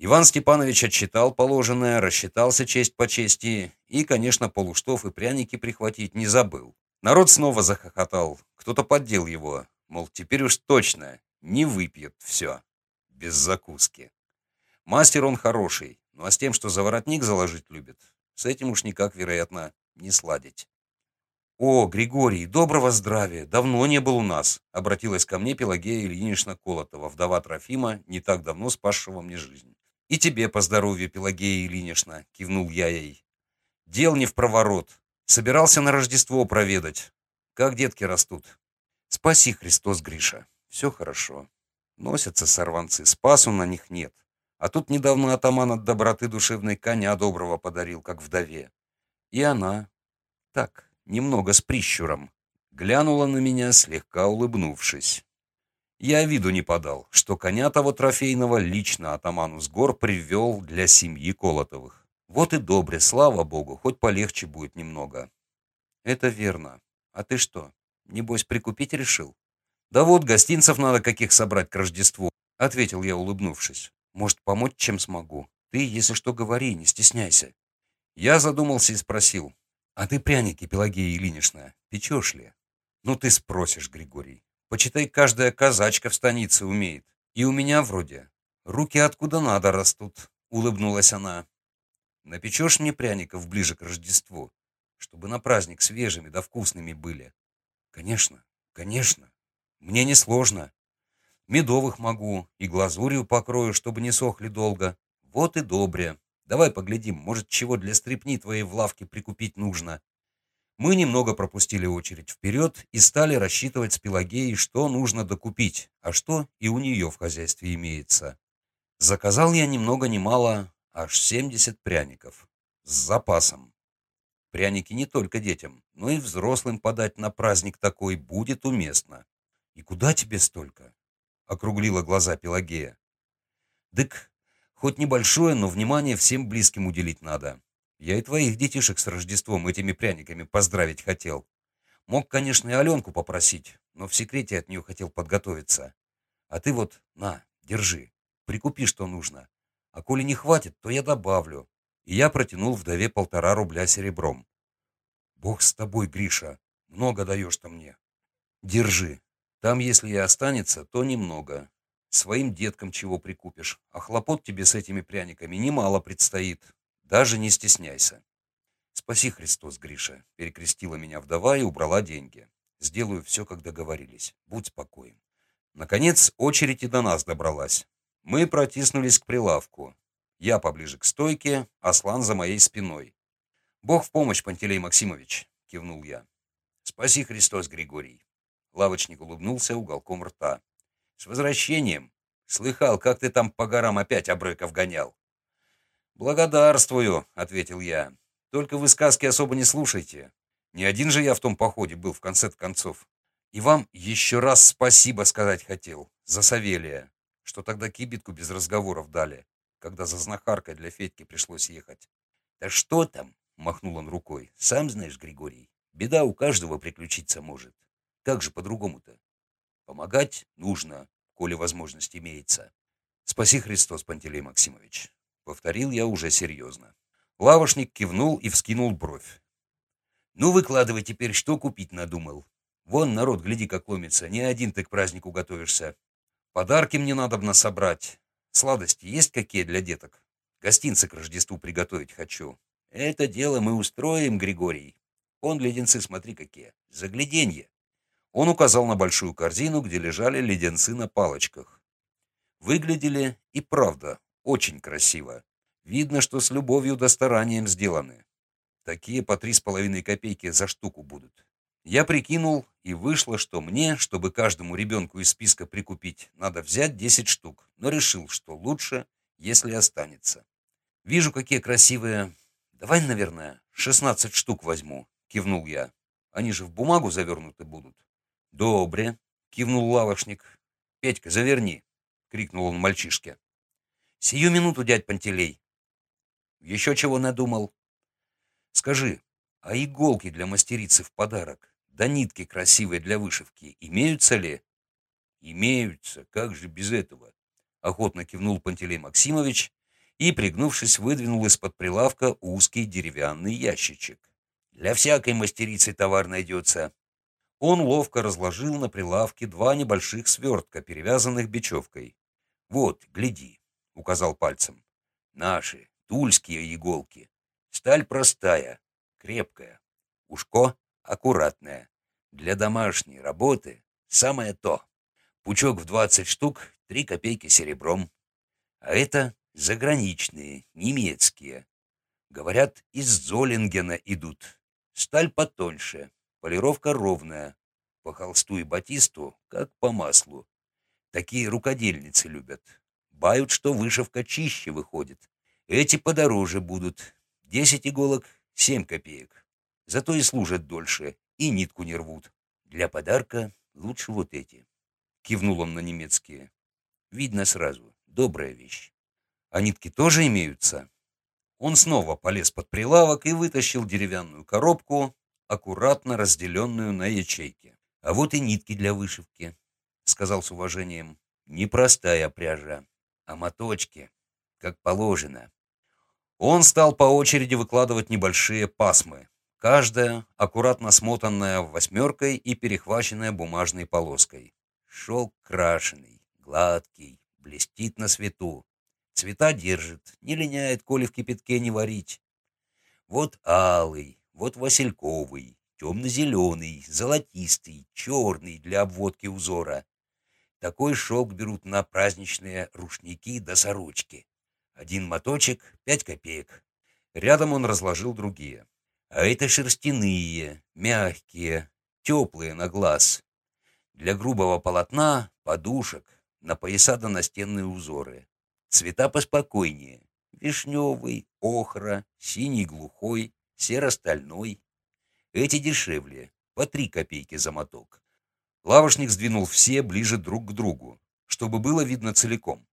Иван Степанович отчитал положенное, рассчитался честь по чести и, конечно, полуштов и пряники прихватить не забыл. Народ снова захохотал, кто-то поддел его, мол, теперь уж точно не выпьет все, без закуски. Мастер он хороший, ну а с тем, что за воротник заложить любит, с этим уж никак, вероятно, не сладить. «О, Григорий, доброго здравия! Давно не был у нас!» Обратилась ко мне Пелагея Ильинична Колотова, вдова Трофима, не так давно спасшего мне жизнь. «И тебе по здоровью, Пелагея Ильинична!» — кивнул я ей. «Дел не в проворот. Собирался на Рождество проведать. Как детки растут?» «Спаси, Христос, Гриша. Все хорошо. Носятся сорванцы, спасу на них нет. А тут недавно атаман от доброты душевной коня доброго подарил, как вдове. И она. Так, немного с прищуром, глянула на меня, слегка улыбнувшись. Я виду не подал, что коня того трофейного лично атаману с гор привел для семьи Колотовых. Вот и добре, слава богу, хоть полегче будет немного. Это верно. А ты что, небось, прикупить решил? Да вот, гостинцев надо каких собрать к Рождеству, ответил я, улыбнувшись. Может, помочь, чем смогу? Ты, если что, говори, не стесняйся. Я задумался и спросил. А ты пряники, Пелагея Ильинична, печешь ли? Ну ты спросишь, Григорий. Почитай, каждая казачка в станице умеет. И у меня вроде. Руки откуда надо растут, улыбнулась она. Напечешь мне пряников ближе к Рождеству, чтобы на праздник свежими да вкусными были? Конечно, конечно. Мне не сложно. Медовых могу и глазурью покрою, чтобы не сохли долго. Вот и добре. Давай поглядим, может, чего для стрипни твоей в лавке прикупить нужно. Мы немного пропустили очередь вперед и стали рассчитывать с Пелагеей, что нужно докупить, а что и у нее в хозяйстве имеется. Заказал я ни много ни мало, аж 70 пряников. С запасом. Пряники не только детям, но и взрослым подать на праздник такой будет уместно. «И куда тебе столько?» — округлила глаза Пелагея. «Дык, Хоть небольшое, но внимание всем близким уделить надо. Я и твоих детишек с Рождеством этими пряниками поздравить хотел. Мог, конечно, и Аленку попросить, но в секрете от нее хотел подготовиться. А ты вот, на, держи, прикупи, что нужно. А коли не хватит, то я добавлю. И я протянул вдове полтора рубля серебром. Бог с тобой, Гриша, много даешь-то мне. Держи. Там, если и останется, то немного. Своим деткам чего прикупишь, а хлопот тебе с этими пряниками немало предстоит. Даже не стесняйся. Спаси Христос, Гриша, перекрестила меня вдова и убрала деньги. Сделаю все, как договорились. Будь спокоен. Наконец, очередь и до нас добралась. Мы протиснулись к прилавку. Я поближе к стойке, Аслан за моей спиной. «Бог в помощь, Пантелей Максимович!» — кивнул я. «Спаси Христос, Григорий!» Лавочник улыбнулся уголком рта. «С возвращением! Слыхал, как ты там по горам опять обрыков гонял!» «Благодарствую!» — ответил я. «Только вы сказки особо не слушайте. Не один же я в том походе был, в конце концов. И вам еще раз спасибо сказать хотел за Савелия, что тогда кибитку без разговоров дали, когда за знахаркой для Федьки пришлось ехать. «Да что там?» — махнул он рукой. «Сам знаешь, Григорий, беда у каждого приключиться может. Как же по-другому-то? Помогать нужно, коли возможность имеется. Спаси Христос, Пантелей Максимович!» Повторил я уже серьезно. Лавошник кивнул и вскинул бровь. «Ну, выкладывай теперь, что купить надумал. Вон народ, гляди, как ломится. Не один ты к празднику готовишься. Подарки мне надо собрать. Сладости есть какие для деток? Гостинцы к Рождеству приготовить хочу. Это дело мы устроим, Григорий. Он леденцы, смотри какие. Загляденье. Он указал на большую корзину, где лежали леденцы на палочках. Выглядели и правда очень красиво. Видно, что с любовью да старанием сделаны. Такие по три с половиной копейки за штуку будут. Я прикинул, и вышло, что мне, чтобы каждому ребенку из списка прикупить, надо взять 10 штук, но решил, что лучше, если останется. Вижу, какие красивые. Давай, наверное, 16 штук возьму, кивнул я. Они же в бумагу завернуты будут. Добре, кивнул лавошник. Петька, заверни, крикнул он мальчишке. Сию минуту, дядь Пантелей. Еще чего надумал? Скажи, а иголки для мастерицы в подарок, да нитки красивые для вышивки имеются ли? Имеются, как же без этого? Охотно кивнул Пантелей Максимович и, пригнувшись, выдвинул из-под прилавка узкий деревянный ящичек. Для всякой мастерицы товар найдется. Он ловко разложил на прилавке два небольших свертка, перевязанных бечевкой. «Вот, гляди», — указал пальцем. «Наши, тульские иголки. Сталь простая, крепкая, ушко аккуратное. Для домашней работы самое то. Пучок в 20 штук, 3 копейки серебром. А это заграничные, немецкие. Говорят, из Золингена идут. Сталь потоньше, полировка ровная. По холсту и батисту, как по маслу. Такие рукодельницы любят. Бают, что вышивка чище выходит. Эти подороже будут, Десять иголок — семь копеек. Зато и служат дольше, и нитку не рвут. Для подарка лучше вот эти. Кивнул он на немецкие. Видно сразу, добрая вещь. А нитки тоже имеются? Он снова полез под прилавок и вытащил деревянную коробку, аккуратно разделенную на ячейки. А вот и нитки для вышивки, сказал с уважением. Непростая пряжа, а моточки, как положено. Он стал по очереди выкладывать небольшие пасмы, каждая аккуратно смотанная восьмеркой и перехваченная бумажной полоской. Шелк крашеный, гладкий, блестит на свету. Цвета держит, не линяет, коли в кипятке не варить. Вот алый, вот васильковый, темно-зеленый, золотистый, черный для обводки узора. Такой шелк берут на праздничные рушники до сорочки. Один моточек — пять копеек. Рядом он разложил другие. А это шерстяные, мягкие, теплые на глаз. Для грубого полотна — подушек, на пояса настенные узоры. Цвета поспокойнее. Вишневый, охра, синий глухой, серо-стальной. Эти дешевле, по три копейки за моток. Лавошник сдвинул все ближе друг к другу, чтобы было видно целиком.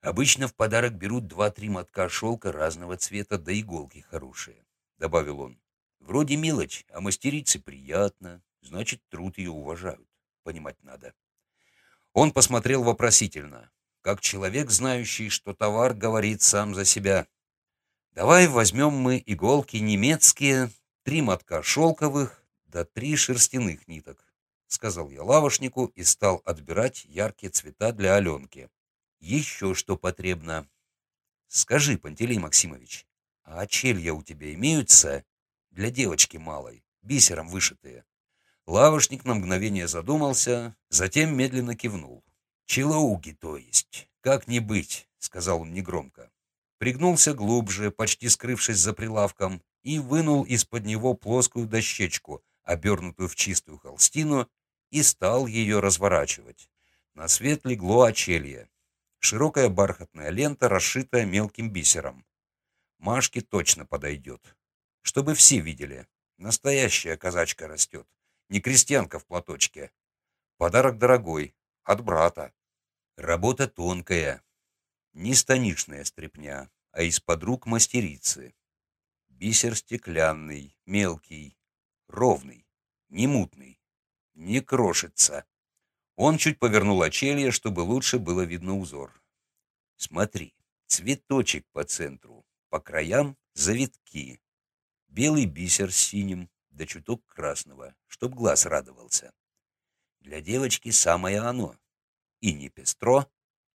Обычно в подарок берут два-три мотка шелка разного цвета, да иголки хорошие, — добавил он. Вроде мелочь, а мастерице приятно, значит, труд ее уважают. Понимать надо. Он посмотрел вопросительно, как человек, знающий, что товар говорит сам за себя. Давай возьмем мы иголки немецкие, три мотка шелковых, да три шерстяных ниток, — сказал я лавошнику и стал отбирать яркие цвета для Аленки еще что потребно. Скажи, Пантелей Максимович, а очелья у тебя имеются для девочки малой, бисером вышитые? Лавошник на мгновение задумался, затем медленно кивнул. «Челоуги, то есть. Как не быть», — сказал он негромко. Пригнулся глубже, почти скрывшись за прилавком, и вынул из-под него плоскую дощечку, обернутую в чистую холстину, и стал ее разворачивать. На свет легло очелье. Широкая бархатная лента, расшитая мелким бисером. Машке точно подойдет. Чтобы все видели. Настоящая казачка растет. Не крестьянка в платочке. Подарок дорогой. От брата. Работа тонкая. Не станичная стряпня, а из-под рук мастерицы. Бисер стеклянный, мелкий, ровный, не мутный, не крошится. Он чуть повернул очелье, чтобы лучше было видно узор. Смотри, цветочек по центру, по краям завитки. Белый бисер с синим, да чуток красного, чтоб глаз радовался. Для девочки самое оно. И не пестро,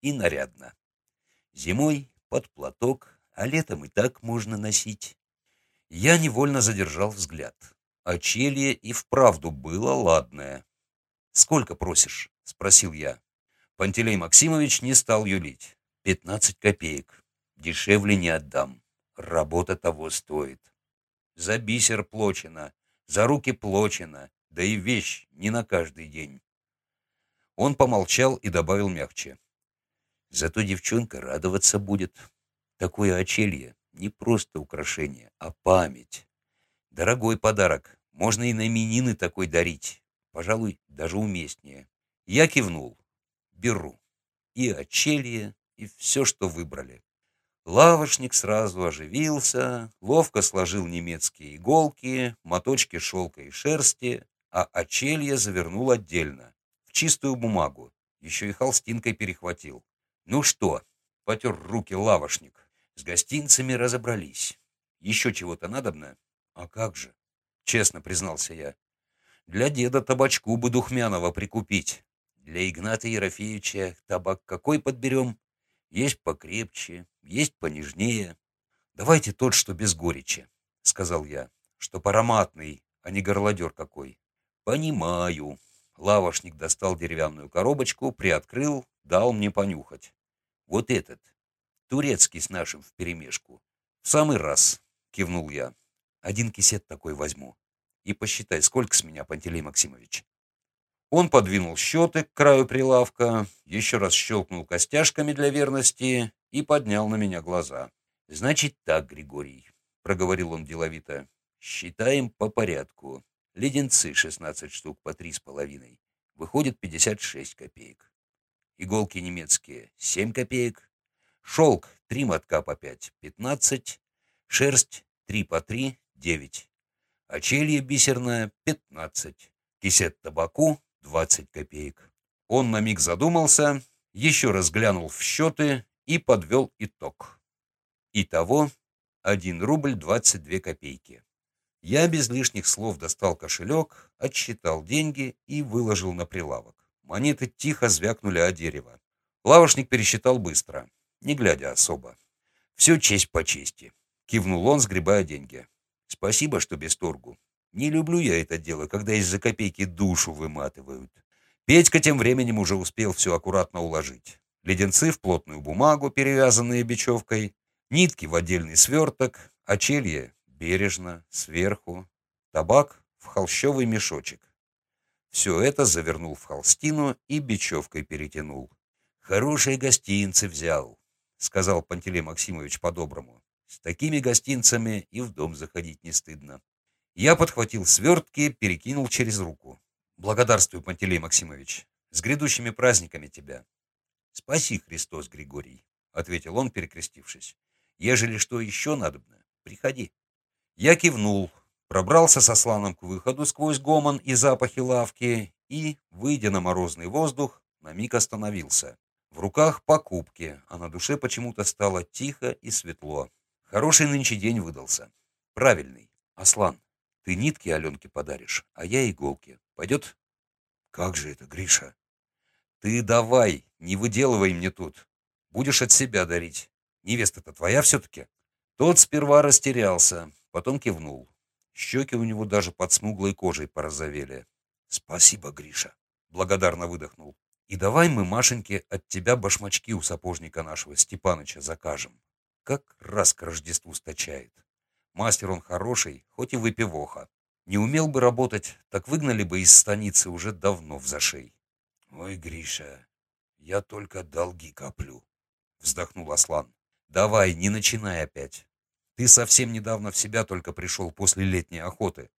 и нарядно. Зимой под платок, а летом и так можно носить. Я невольно задержал взгляд. Очелье и вправду было ладное. «Сколько просишь?» — спросил я. Пантелей Максимович не стал юлить. «Пятнадцать копеек. Дешевле не отдам. Работа того стоит. За бисер плочено, за руки плочено, да и вещь не на каждый день». Он помолчал и добавил мягче. «Зато девчонка радоваться будет. Такое очелье не просто украшение, а память. Дорогой подарок. Можно и на именины такой дарить. Пожалуй, даже уместнее. Я кивнул. Беру. И очелье, и все, что выбрали. Лавошник сразу оживился, ловко сложил немецкие иголки, моточки шелка и шерсти, а очелье завернул отдельно, в чистую бумагу, еще и холстинкой перехватил. «Ну что?» — потер руки лавошник. «С гостинцами разобрались. Еще чего-то надобно?» «А как же?» — честно признался я. Для деда табачку бы Духмянова прикупить. Для Игната Ерофеевича табак какой подберем? Есть покрепче, есть понежнее. Давайте тот, что без горечи, — сказал я, — чтоб ароматный, а не горлодер какой. Понимаю. Лавошник достал деревянную коробочку, приоткрыл, дал мне понюхать. Вот этот, турецкий с нашим вперемешку. В самый раз, кивнул я. Один кисет такой возьму и посчитай, сколько с меня, Пантелей Максимович. Он подвинул счеты к краю прилавка, еще раз щелкнул костяшками для верности и поднял на меня глаза. «Значит так, Григорий», — проговорил он деловито, — «считаем по порядку. Леденцы 16 штук по три с половиной. Выходит 56 копеек. Иголки немецкие 7 копеек. Шелк 3 мотка по 5 — 15. Шерсть 3 по 3 — 9 очелье бисерное — 15, кисет табаку — 20 копеек. Он на миг задумался, еще раз глянул в счеты и подвел итог. Итого 1 рубль 22 копейки. Я без лишних слов достал кошелек, отсчитал деньги и выложил на прилавок. Монеты тихо звякнули о дерево. Лавошник пересчитал быстро, не глядя особо. «Все честь по чести», — кивнул он, сгребая деньги. Спасибо, что без торгу. Не люблю я это дело, когда из-за копейки душу выматывают. Петька тем временем уже успел все аккуратно уложить. Леденцы в плотную бумагу, перевязанные бечевкой, нитки в отдельный сверток, очелье бережно, сверху, табак в холщовый мешочек. Все это завернул в холстину и бечевкой перетянул. «Хорошие гостинцы взял», — сказал Пантелей Максимович по-доброму. С такими гостинцами и в дом заходить не стыдно. Я подхватил свертки, перекинул через руку. Благодарствую, Пантелей Максимович. С грядущими праздниками тебя. Спаси, Христос, Григорий, ответил он, перекрестившись. Ежели что еще надобно, приходи. Я кивнул, пробрался со сланом к выходу сквозь гомон и запахи лавки и, выйдя на морозный воздух, на миг остановился. В руках покупки, а на душе почему-то стало тихо и светло. Хороший нынче день выдался. Правильный. Аслан, ты нитки Аленке подаришь, а я иголки. Пойдет? Как же это, Гриша? Ты давай, не выделывай мне тут. Будешь от себя дарить. Невеста-то твоя все-таки? Тот сперва растерялся, потом кивнул. Щеки у него даже под смуглой кожей порозовели. «Спасибо, Гриша», — благодарно выдохнул. «И давай мы, Машеньке, от тебя башмачки у сапожника нашего Степаныча закажем. Как раз к Рождеству стачает. Мастер он хороший, хоть и выпивоха. Не умел бы работать, так выгнали бы из станицы уже давно в зашей». «Ой, Гриша, я только долги коплю», — вздохнул Аслан. «Давай, не начинай опять. Ты совсем недавно в себя только пришел после летней охоты.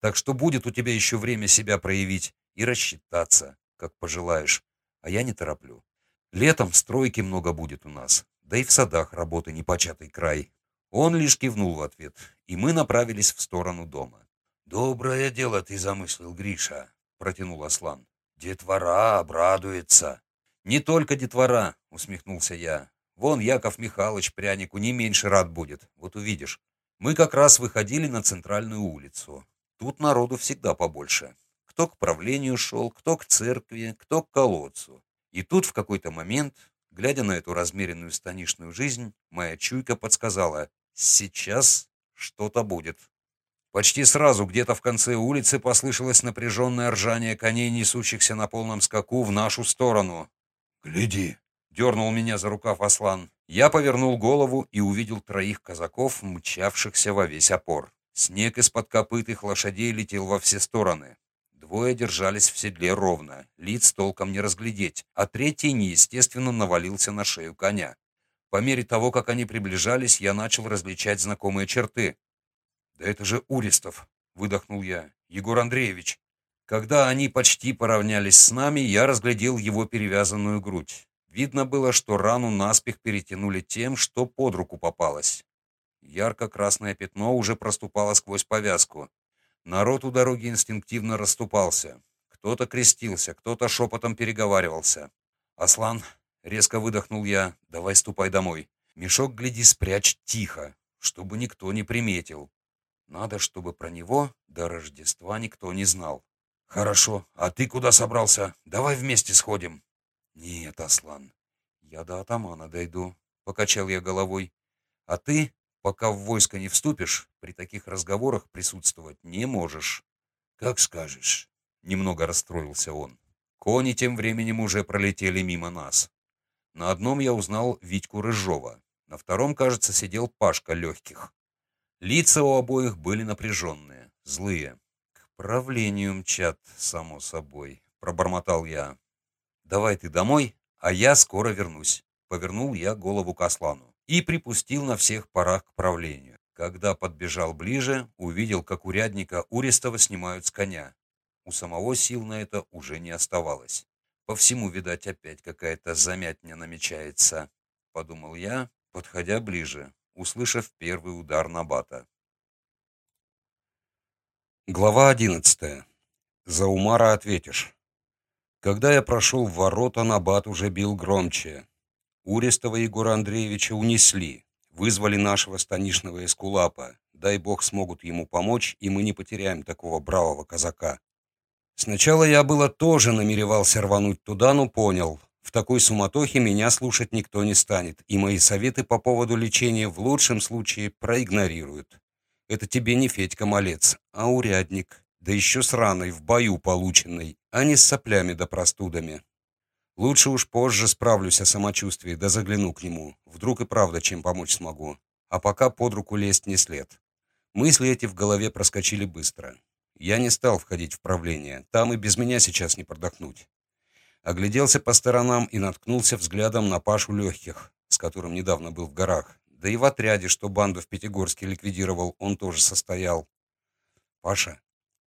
Так что будет у тебя еще время себя проявить и рассчитаться, как пожелаешь. А я не тороплю. Летом стройки много будет у нас, да и в садах работы непочатый край. Он лишь кивнул в ответ, и мы направились в сторону дома. «Доброе дело ты замыслил, Гриша», — протянул Аслан. «Детвора обрадуется». «Не только детвора», — усмехнулся я. Вон Яков Михайлович прянику не меньше рад будет, вот увидишь. Мы как раз выходили на центральную улицу. Тут народу всегда побольше. Кто к правлению шел, кто к церкви, кто к колодцу. И тут в какой-то момент, глядя на эту размеренную станичную жизнь, моя чуйка подсказала, сейчас что-то будет. Почти сразу где-то в конце улицы послышалось напряженное ржание коней, несущихся на полном скаку в нашу сторону. «Гляди!» Дернул меня за рукав Аслан. Я повернул голову и увидел троих казаков, мчавшихся во весь опор. Снег из-под копыт их лошадей летел во все стороны. Двое держались в седле ровно, лиц толком не разглядеть, а третий неестественно навалился на шею коня. По мере того, как они приближались, я начал различать знакомые черты. «Да это же Уристов!» — выдохнул я. «Егор Андреевич!» Когда они почти поравнялись с нами, я разглядел его перевязанную грудь. Видно было, что рану наспех перетянули тем, что под руку попалось. Ярко-красное пятно уже проступало сквозь повязку. Народ у дороги инстинктивно расступался. Кто-то крестился, кто-то шепотом переговаривался. «Аслан», — резко выдохнул я, — «давай ступай домой. Мешок, гляди, спрячь тихо, чтобы никто не приметил. Надо, чтобы про него до Рождества никто не знал». «Хорошо, а ты куда собрался? Давай вместе сходим». «Нет, Аслан, я до атамана дойду», — покачал я головой. «А ты, пока в войско не вступишь, при таких разговорах присутствовать не можешь». «Как скажешь», — немного расстроился он. Кони тем временем уже пролетели мимо нас. На одном я узнал Витьку Рыжова, на втором, кажется, сидел Пашка Легких. Лица у обоих были напряженные, злые. «К правлению мчат, само собой», — пробормотал я. «Давай ты домой, а я скоро вернусь», — повернул я голову к Аслану и припустил на всех парах к правлению. Когда подбежал ближе, увидел, как урядника Уристова снимают с коня. У самого сил на это уже не оставалось. По всему, видать, опять какая-то замятня намечается, — подумал я, подходя ближе, услышав первый удар Набата. Глава одиннадцатая. За Умара ответишь. Когда я прошел в ворота, набат уже бил громче. Урестова Егора Андреевича унесли, вызвали нашего станишного эскулапа. Дай бог смогут ему помочь, и мы не потеряем такого бравого казака. Сначала я было тоже намеревался рвануть туда, но понял, в такой суматохе меня слушать никто не станет, и мои советы по поводу лечения в лучшем случае проигнорируют. Это тебе не Федька Малец, а урядник да еще с раной в бою полученной, а не с соплями да простудами. Лучше уж позже справлюсь о самочувствии, да загляну к нему. Вдруг и правда чем помочь смогу. А пока под руку лезть не след. Мысли эти в голове проскочили быстро. Я не стал входить в правление. Там и без меня сейчас не продохнуть. Огляделся по сторонам и наткнулся взглядом на Пашу Легких, с которым недавно был в горах. Да и в отряде, что банду в Пятигорске ликвидировал, он тоже состоял. «Паша,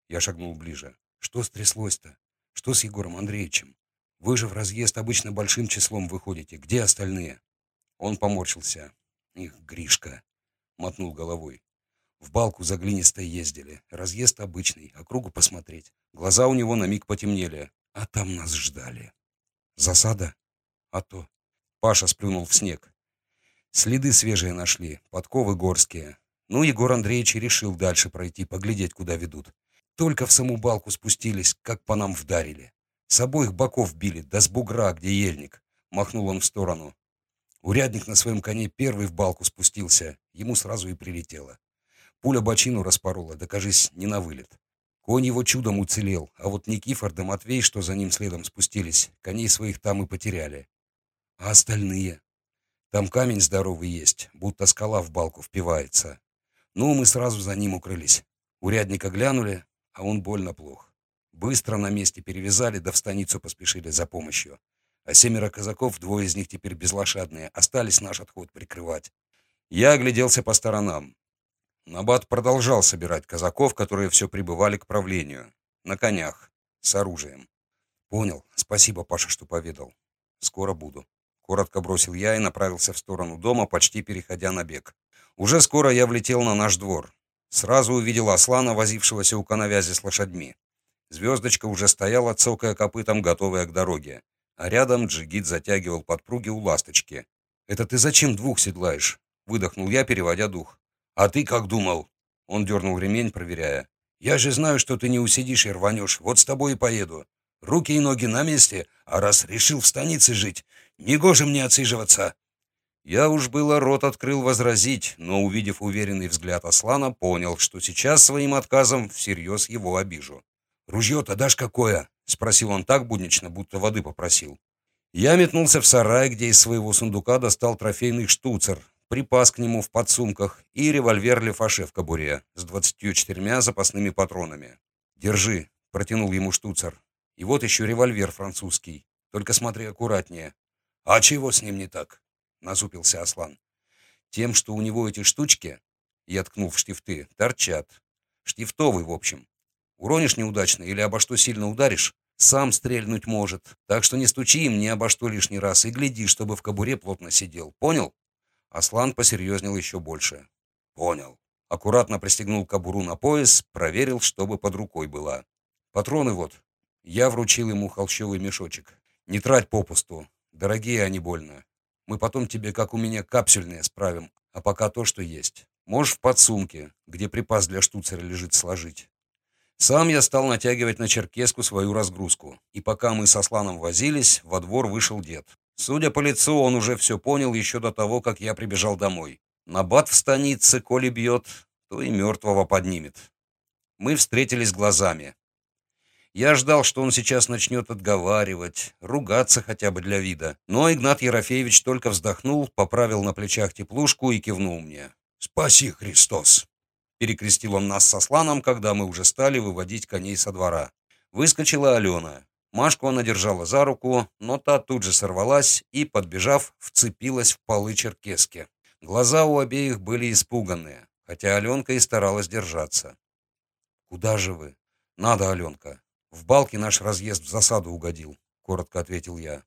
я шагнул ближе. Что стряслось-то? Что с Егором Андреевичем? Вы же в разъезд обычно большим числом выходите. Где остальные? Он поморщился. Их, Гришка. Мотнул головой. В балку за глинистой ездили. Разъезд обычный, округу посмотреть. Глаза у него на миг потемнели. А там нас ждали. Засада? А то. Паша сплюнул в снег. Следы свежие нашли, подковы горские. Ну, Егор Андреевич и решил дальше пройти, поглядеть, куда ведут. Только в саму балку спустились, как по нам вдарили. С обоих боков били, да с бугра, где ельник. Махнул он в сторону. Урядник на своем коне первый в балку спустился. Ему сразу и прилетело. Пуля бочину распорола, да, кажись, не на вылет. Конь его чудом уцелел, а вот Никифор да Матвей, что за ним следом спустились, коней своих там и потеряли. А остальные? Там камень здоровый есть, будто скала в балку впивается. Ну, мы сразу за ним укрылись. Урядника глянули, а он больно плох. Быстро на месте перевязали, да в станицу поспешили за помощью. А семеро казаков, двое из них теперь безлошадные, остались наш отход прикрывать. Я огляделся по сторонам. Набат продолжал собирать казаков, которые все прибывали к правлению. На конях, с оружием. Понял. Спасибо, Паша, что поведал. Скоро буду. Коротко бросил я и направился в сторону дома, почти переходя на бег. Уже скоро я влетел на наш двор. Сразу увидел Аслана, возившегося у коновязи с лошадьми. Звездочка уже стояла, цокая копытом, готовая к дороге. А рядом джигит затягивал подпруги у ласточки. «Это ты зачем двух седлаешь?» Выдохнул я, переводя дух. «А ты как думал?» Он дернул ремень, проверяя. «Я же знаю, что ты не усидишь и рванешь. Вот с тобой и поеду. Руки и ноги на месте, а раз решил в станице жить, негоже мне отсиживаться». Я уж было рот открыл возразить, но, увидев уверенный взгляд Аслана, понял, что сейчас своим отказом всерьез его обижу. «Ружье-то дашь какое?» — спросил он так буднично, будто воды попросил. Я метнулся в сарай, где из своего сундука достал трофейный штуцер, припас к нему в подсумках и револьвер Лефаше в кобуре с двадцатью четырьмя запасными патронами. «Держи», — протянул ему штуцер. «И вот еще револьвер французский. Только смотри аккуратнее». «А чего с ним не так?» — насупился Аслан. «Тем, что у него эти штучки, я ткнул в штифты, торчат. Штифтовый, в общем. Уронишь неудачно или обо что сильно ударишь, сам стрельнуть может. Так что не стучи им ни обо что лишний раз и гляди, чтобы в кобуре плотно сидел. Понял?» Аслан посерьезнел еще больше. «Понял». Аккуратно пристегнул кобуру на пояс, проверил, чтобы под рукой была. «Патроны вот». Я вручил ему холщовый мешочек. «Не трать попусту. Дорогие они больно. Мы потом тебе, как у меня, капсюльные справим, а пока то, что есть. Можешь в подсумке, где припас для штуцера лежит, сложить». Сам я стал натягивать на черкеску свою разгрузку. И пока мы со Сланом возились, во двор вышел дед. Судя по лицу, он уже все понял еще до того, как я прибежал домой. Набат в станице, коли бьет, то и мертвого поднимет. Мы встретились глазами. Я ждал, что он сейчас начнет отговаривать, ругаться хотя бы для вида. Но Игнат Ерофеевич только вздохнул, поправил на плечах теплушку и кивнул мне. «Спаси, Христос!» Перекрестил он нас со Сланом, когда мы уже стали выводить коней со двора. Выскочила Алена. Машку она держала за руку, но та тут же сорвалась и, подбежав, вцепилась в полы черкески. Глаза у обеих были испуганные, хотя Аленка и старалась держаться. «Куда же вы?» «Надо, Аленка. В балке наш разъезд в засаду угодил», — коротко ответил я.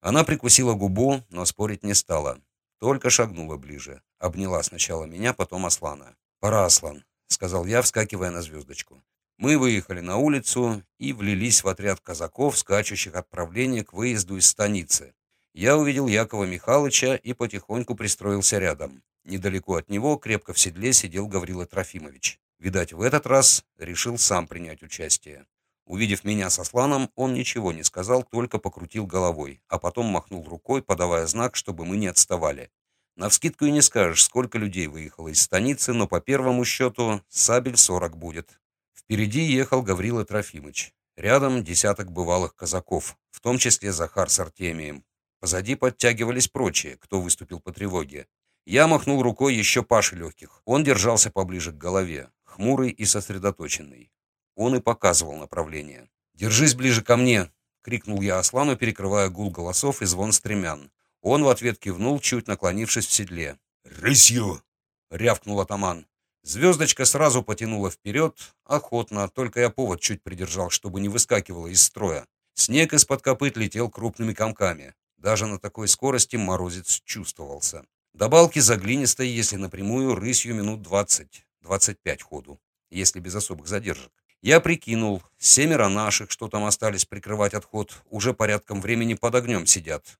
Она прикусила губу, но спорить не стала. Только шагнула ближе. Обняла сначала меня, потом Аслана. «Пора, Аслан», — сказал я, вскакивая на звездочку. Мы выехали на улицу и влились в отряд казаков, скачущих отправление к выезду из станицы. Я увидел Якова Михайловича и потихоньку пристроился рядом. Недалеко от него, крепко в седле, сидел Гаврила Трофимович. Видать, в этот раз решил сам принять участие. Увидев меня со Сланом, он ничего не сказал, только покрутил головой, а потом махнул рукой, подавая знак, чтобы мы не отставали. Навскидку и не скажешь, сколько людей выехало из станицы, но по первому счету сабель сорок будет. Впереди ехал Гаврила Трофимыч. Рядом десяток бывалых казаков, в том числе Захар с Артемием. Позади подтягивались прочие, кто выступил по тревоге. Я махнул рукой еще Паши легких. Он держался поближе к голове, хмурый и сосредоточенный. Он и показывал направление. «Держись ближе ко мне!» — крикнул я Аслану, перекрывая гул голосов и звон стремян. Он в ответ кивнул, чуть наклонившись в седле. «Рысью!» — рявкнул атаман. Звездочка сразу потянула вперед, охотно, только я повод чуть придержал, чтобы не выскакивала из строя. Снег из-под копыт летел крупными комками. Даже на такой скорости морозец чувствовался. До балки заглинистой, если напрямую, рысью минут 20-25 ходу, если без особых задержек. Я прикинул, семеро наших, что там остались прикрывать отход, уже порядком времени под огнем сидят.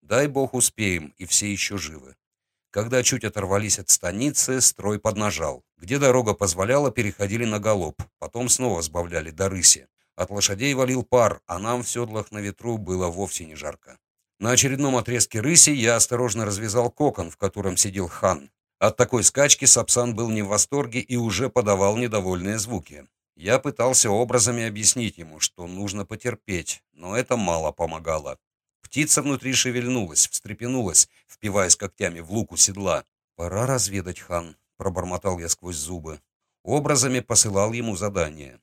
Дай бог успеем, и все еще живы. Когда чуть оторвались от станицы, строй поднажал. Где дорога позволяла, переходили на галоп, потом снова сбавляли до рыси. От лошадей валил пар, а нам в седлах на ветру было вовсе не жарко. На очередном отрезке рыси я осторожно развязал кокон, в котором сидел хан. От такой скачки Сапсан был не в восторге и уже подавал недовольные звуки. Я пытался образами объяснить ему, что нужно потерпеть, но это мало помогало. Птица внутри шевельнулась, встрепенулась, впиваясь когтями в луку седла. «Пора разведать, хан», — пробормотал я сквозь зубы. Образами посылал ему задание.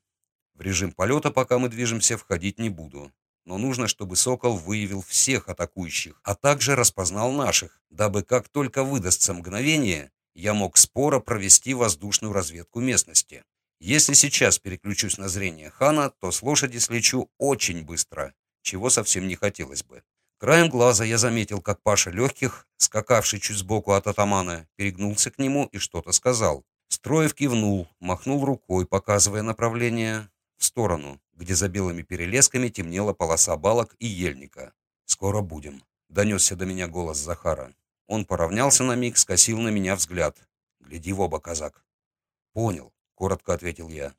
В режим полета, пока мы движемся, входить не буду. Но нужно, чтобы «Сокол» выявил всех атакующих, а также распознал наших, дабы как только выдастся мгновение, я мог споро провести воздушную разведку местности. Если сейчас переключусь на зрение Хана, то с лошади слечу очень быстро, чего совсем не хотелось бы. Краем глаза я заметил, как Паша Легких, скакавший чуть сбоку от атамана, перегнулся к нему и что-то сказал. Строев кивнул, махнул рукой, показывая направление в сторону, где за белыми перелесками темнела полоса балок и ельника. «Скоро будем», — донесся до меня голос Захара. Он поравнялся на миг, скосил на меня взгляд. «Гляди в оба, казак». «Понял. — коротко ответил я.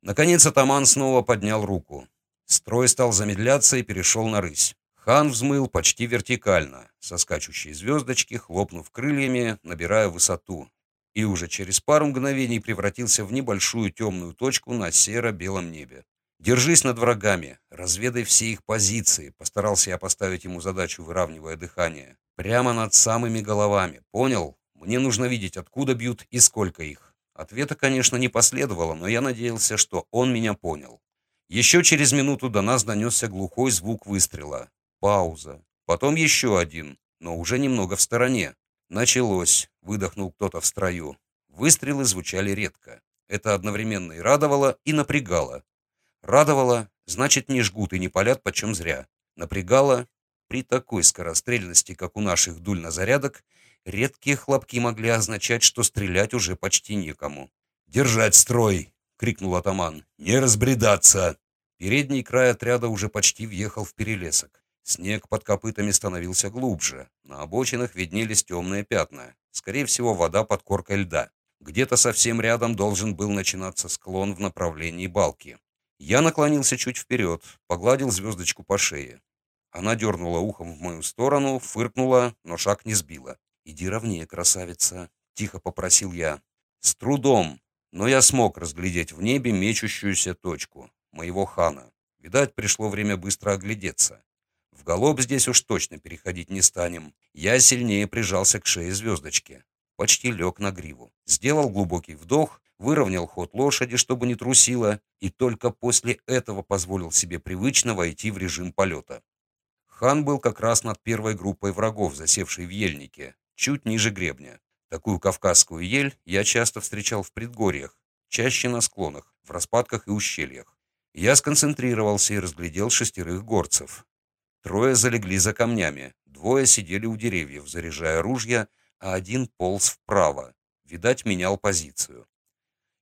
Наконец атаман снова поднял руку. Строй стал замедляться и перешел на рысь. Хан взмыл почти вертикально, со скачущей звездочки, хлопнув крыльями, набирая высоту, и уже через пару мгновений превратился в небольшую темную точку на серо-белом небе. «Держись над врагами, разведай все их позиции», — постарался я поставить ему задачу, выравнивая дыхание. «Прямо над самыми головами, понял? Мне нужно видеть, откуда бьют и сколько их». Ответа, конечно, не последовало, но я надеялся, что он меня понял. Еще через минуту до нас донесся глухой звук выстрела. Пауза. Потом еще один, но уже немного в стороне. Началось, выдохнул кто-то в строю. Выстрелы звучали редко. Это одновременно и радовало, и напрягало. Радовало, значит, не жгут и не палят почем зря. Напрягало, при такой скорострельности, как у наших дульнозарядок, Редкие хлопки могли означать, что стрелять уже почти некому. «Держать строй!» — крикнул атаман. «Не разбредаться!» Передний край отряда уже почти въехал в перелесок. Снег под копытами становился глубже. На обочинах виднелись темные пятна. Скорее всего, вода под коркой льда. Где-то совсем рядом должен был начинаться склон в направлении балки. Я наклонился чуть вперед, погладил звездочку по шее. Она дернула ухом в мою сторону, фыркнула, но шаг не сбила. «Иди ровнее, красавица», — тихо попросил я. С трудом, но я смог разглядеть в небе мечущуюся точку моего хана. Видать, пришло время быстро оглядеться. В галоп здесь уж точно переходить не станем. Я сильнее прижался к шее звездочки. Почти лег на гриву. Сделал глубокий вдох, выровнял ход лошади, чтобы не трусила, и только после этого позволил себе привычно войти в режим полета. Хан был как раз над первой группой врагов, засевшей в ельнике чуть ниже гребня. Такую кавказскую ель я часто встречал в предгорьях, чаще на склонах, в распадках и ущельях. Я сконцентрировался и разглядел шестерых горцев. Трое залегли за камнями, двое сидели у деревьев, заряжая ружья, а один полз вправо. Видать, менял позицию.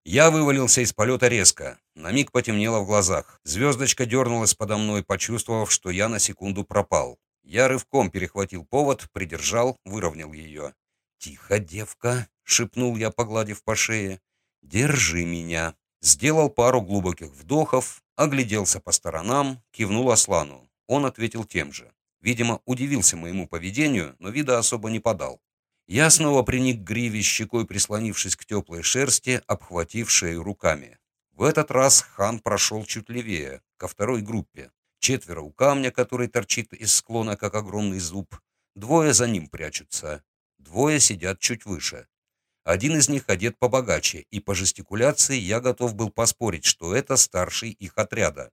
Я вывалился из полета резко. На миг потемнело в глазах. Звездочка дернулась подо мной, почувствовав, что я на секунду пропал. Я рывком перехватил повод, придержал, выровнял ее. «Тихо, девка!» — шепнул я, погладив по шее. «Держи меня!» Сделал пару глубоких вдохов, огляделся по сторонам, кивнул Аслану. Он ответил тем же. Видимо, удивился моему поведению, но вида особо не подал. Я снова приник к гриве, щекой прислонившись к теплой шерсти, обхватив шею руками. В этот раз хан прошел чуть левее, ко второй группе четверо у камня, который торчит из склона, как огромный зуб. Двое за ним прячутся, двое сидят чуть выше. Один из них одет побогаче, и по жестикуляции я готов был поспорить, что это старший их отряда.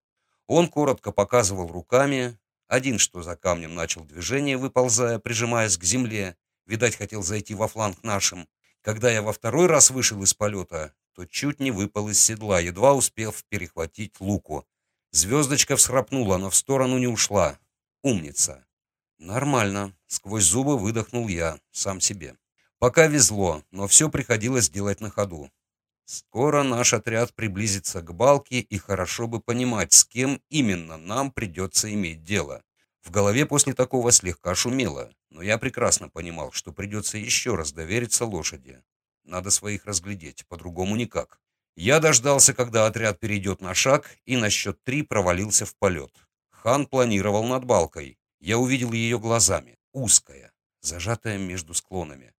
Он коротко показывал руками, один, что за камнем начал движение, выползая, прижимаясь к земле, видать, хотел зайти во фланг нашим. Когда я во второй раз вышел из полета, то чуть не выпал из седла, едва успев перехватить луку. Звездочка всхрапнула, но в сторону не ушла. Умница. Нормально. Сквозь зубы выдохнул я, сам себе. Пока везло, но все приходилось делать на ходу. Скоро наш отряд приблизится к балке, и хорошо бы понимать, с кем именно нам придется иметь дело. В голове после такого слегка шумело, но я прекрасно понимал, что придется еще раз довериться лошади. Надо своих разглядеть, по-другому никак. Я дождался, когда отряд перейдет на шаг, и на счет три провалился в полет. Хан планировал над балкой. Я увидел ее глазами, узкая, зажатая между склонами.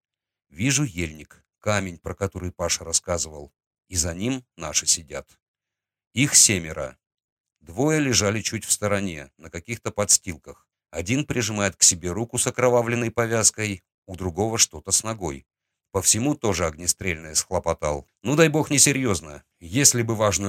Вижу ельник, камень, про который Паша рассказывал, и за ним наши сидят. Их семеро. Двое лежали чуть в стороне, на каких-то подстилках. Один прижимает к себе руку с окровавленной повязкой, у другого что-то с ногой. По всему тоже огнестрельное схлопотал. Ну дай бог несерьезно. Если бы важную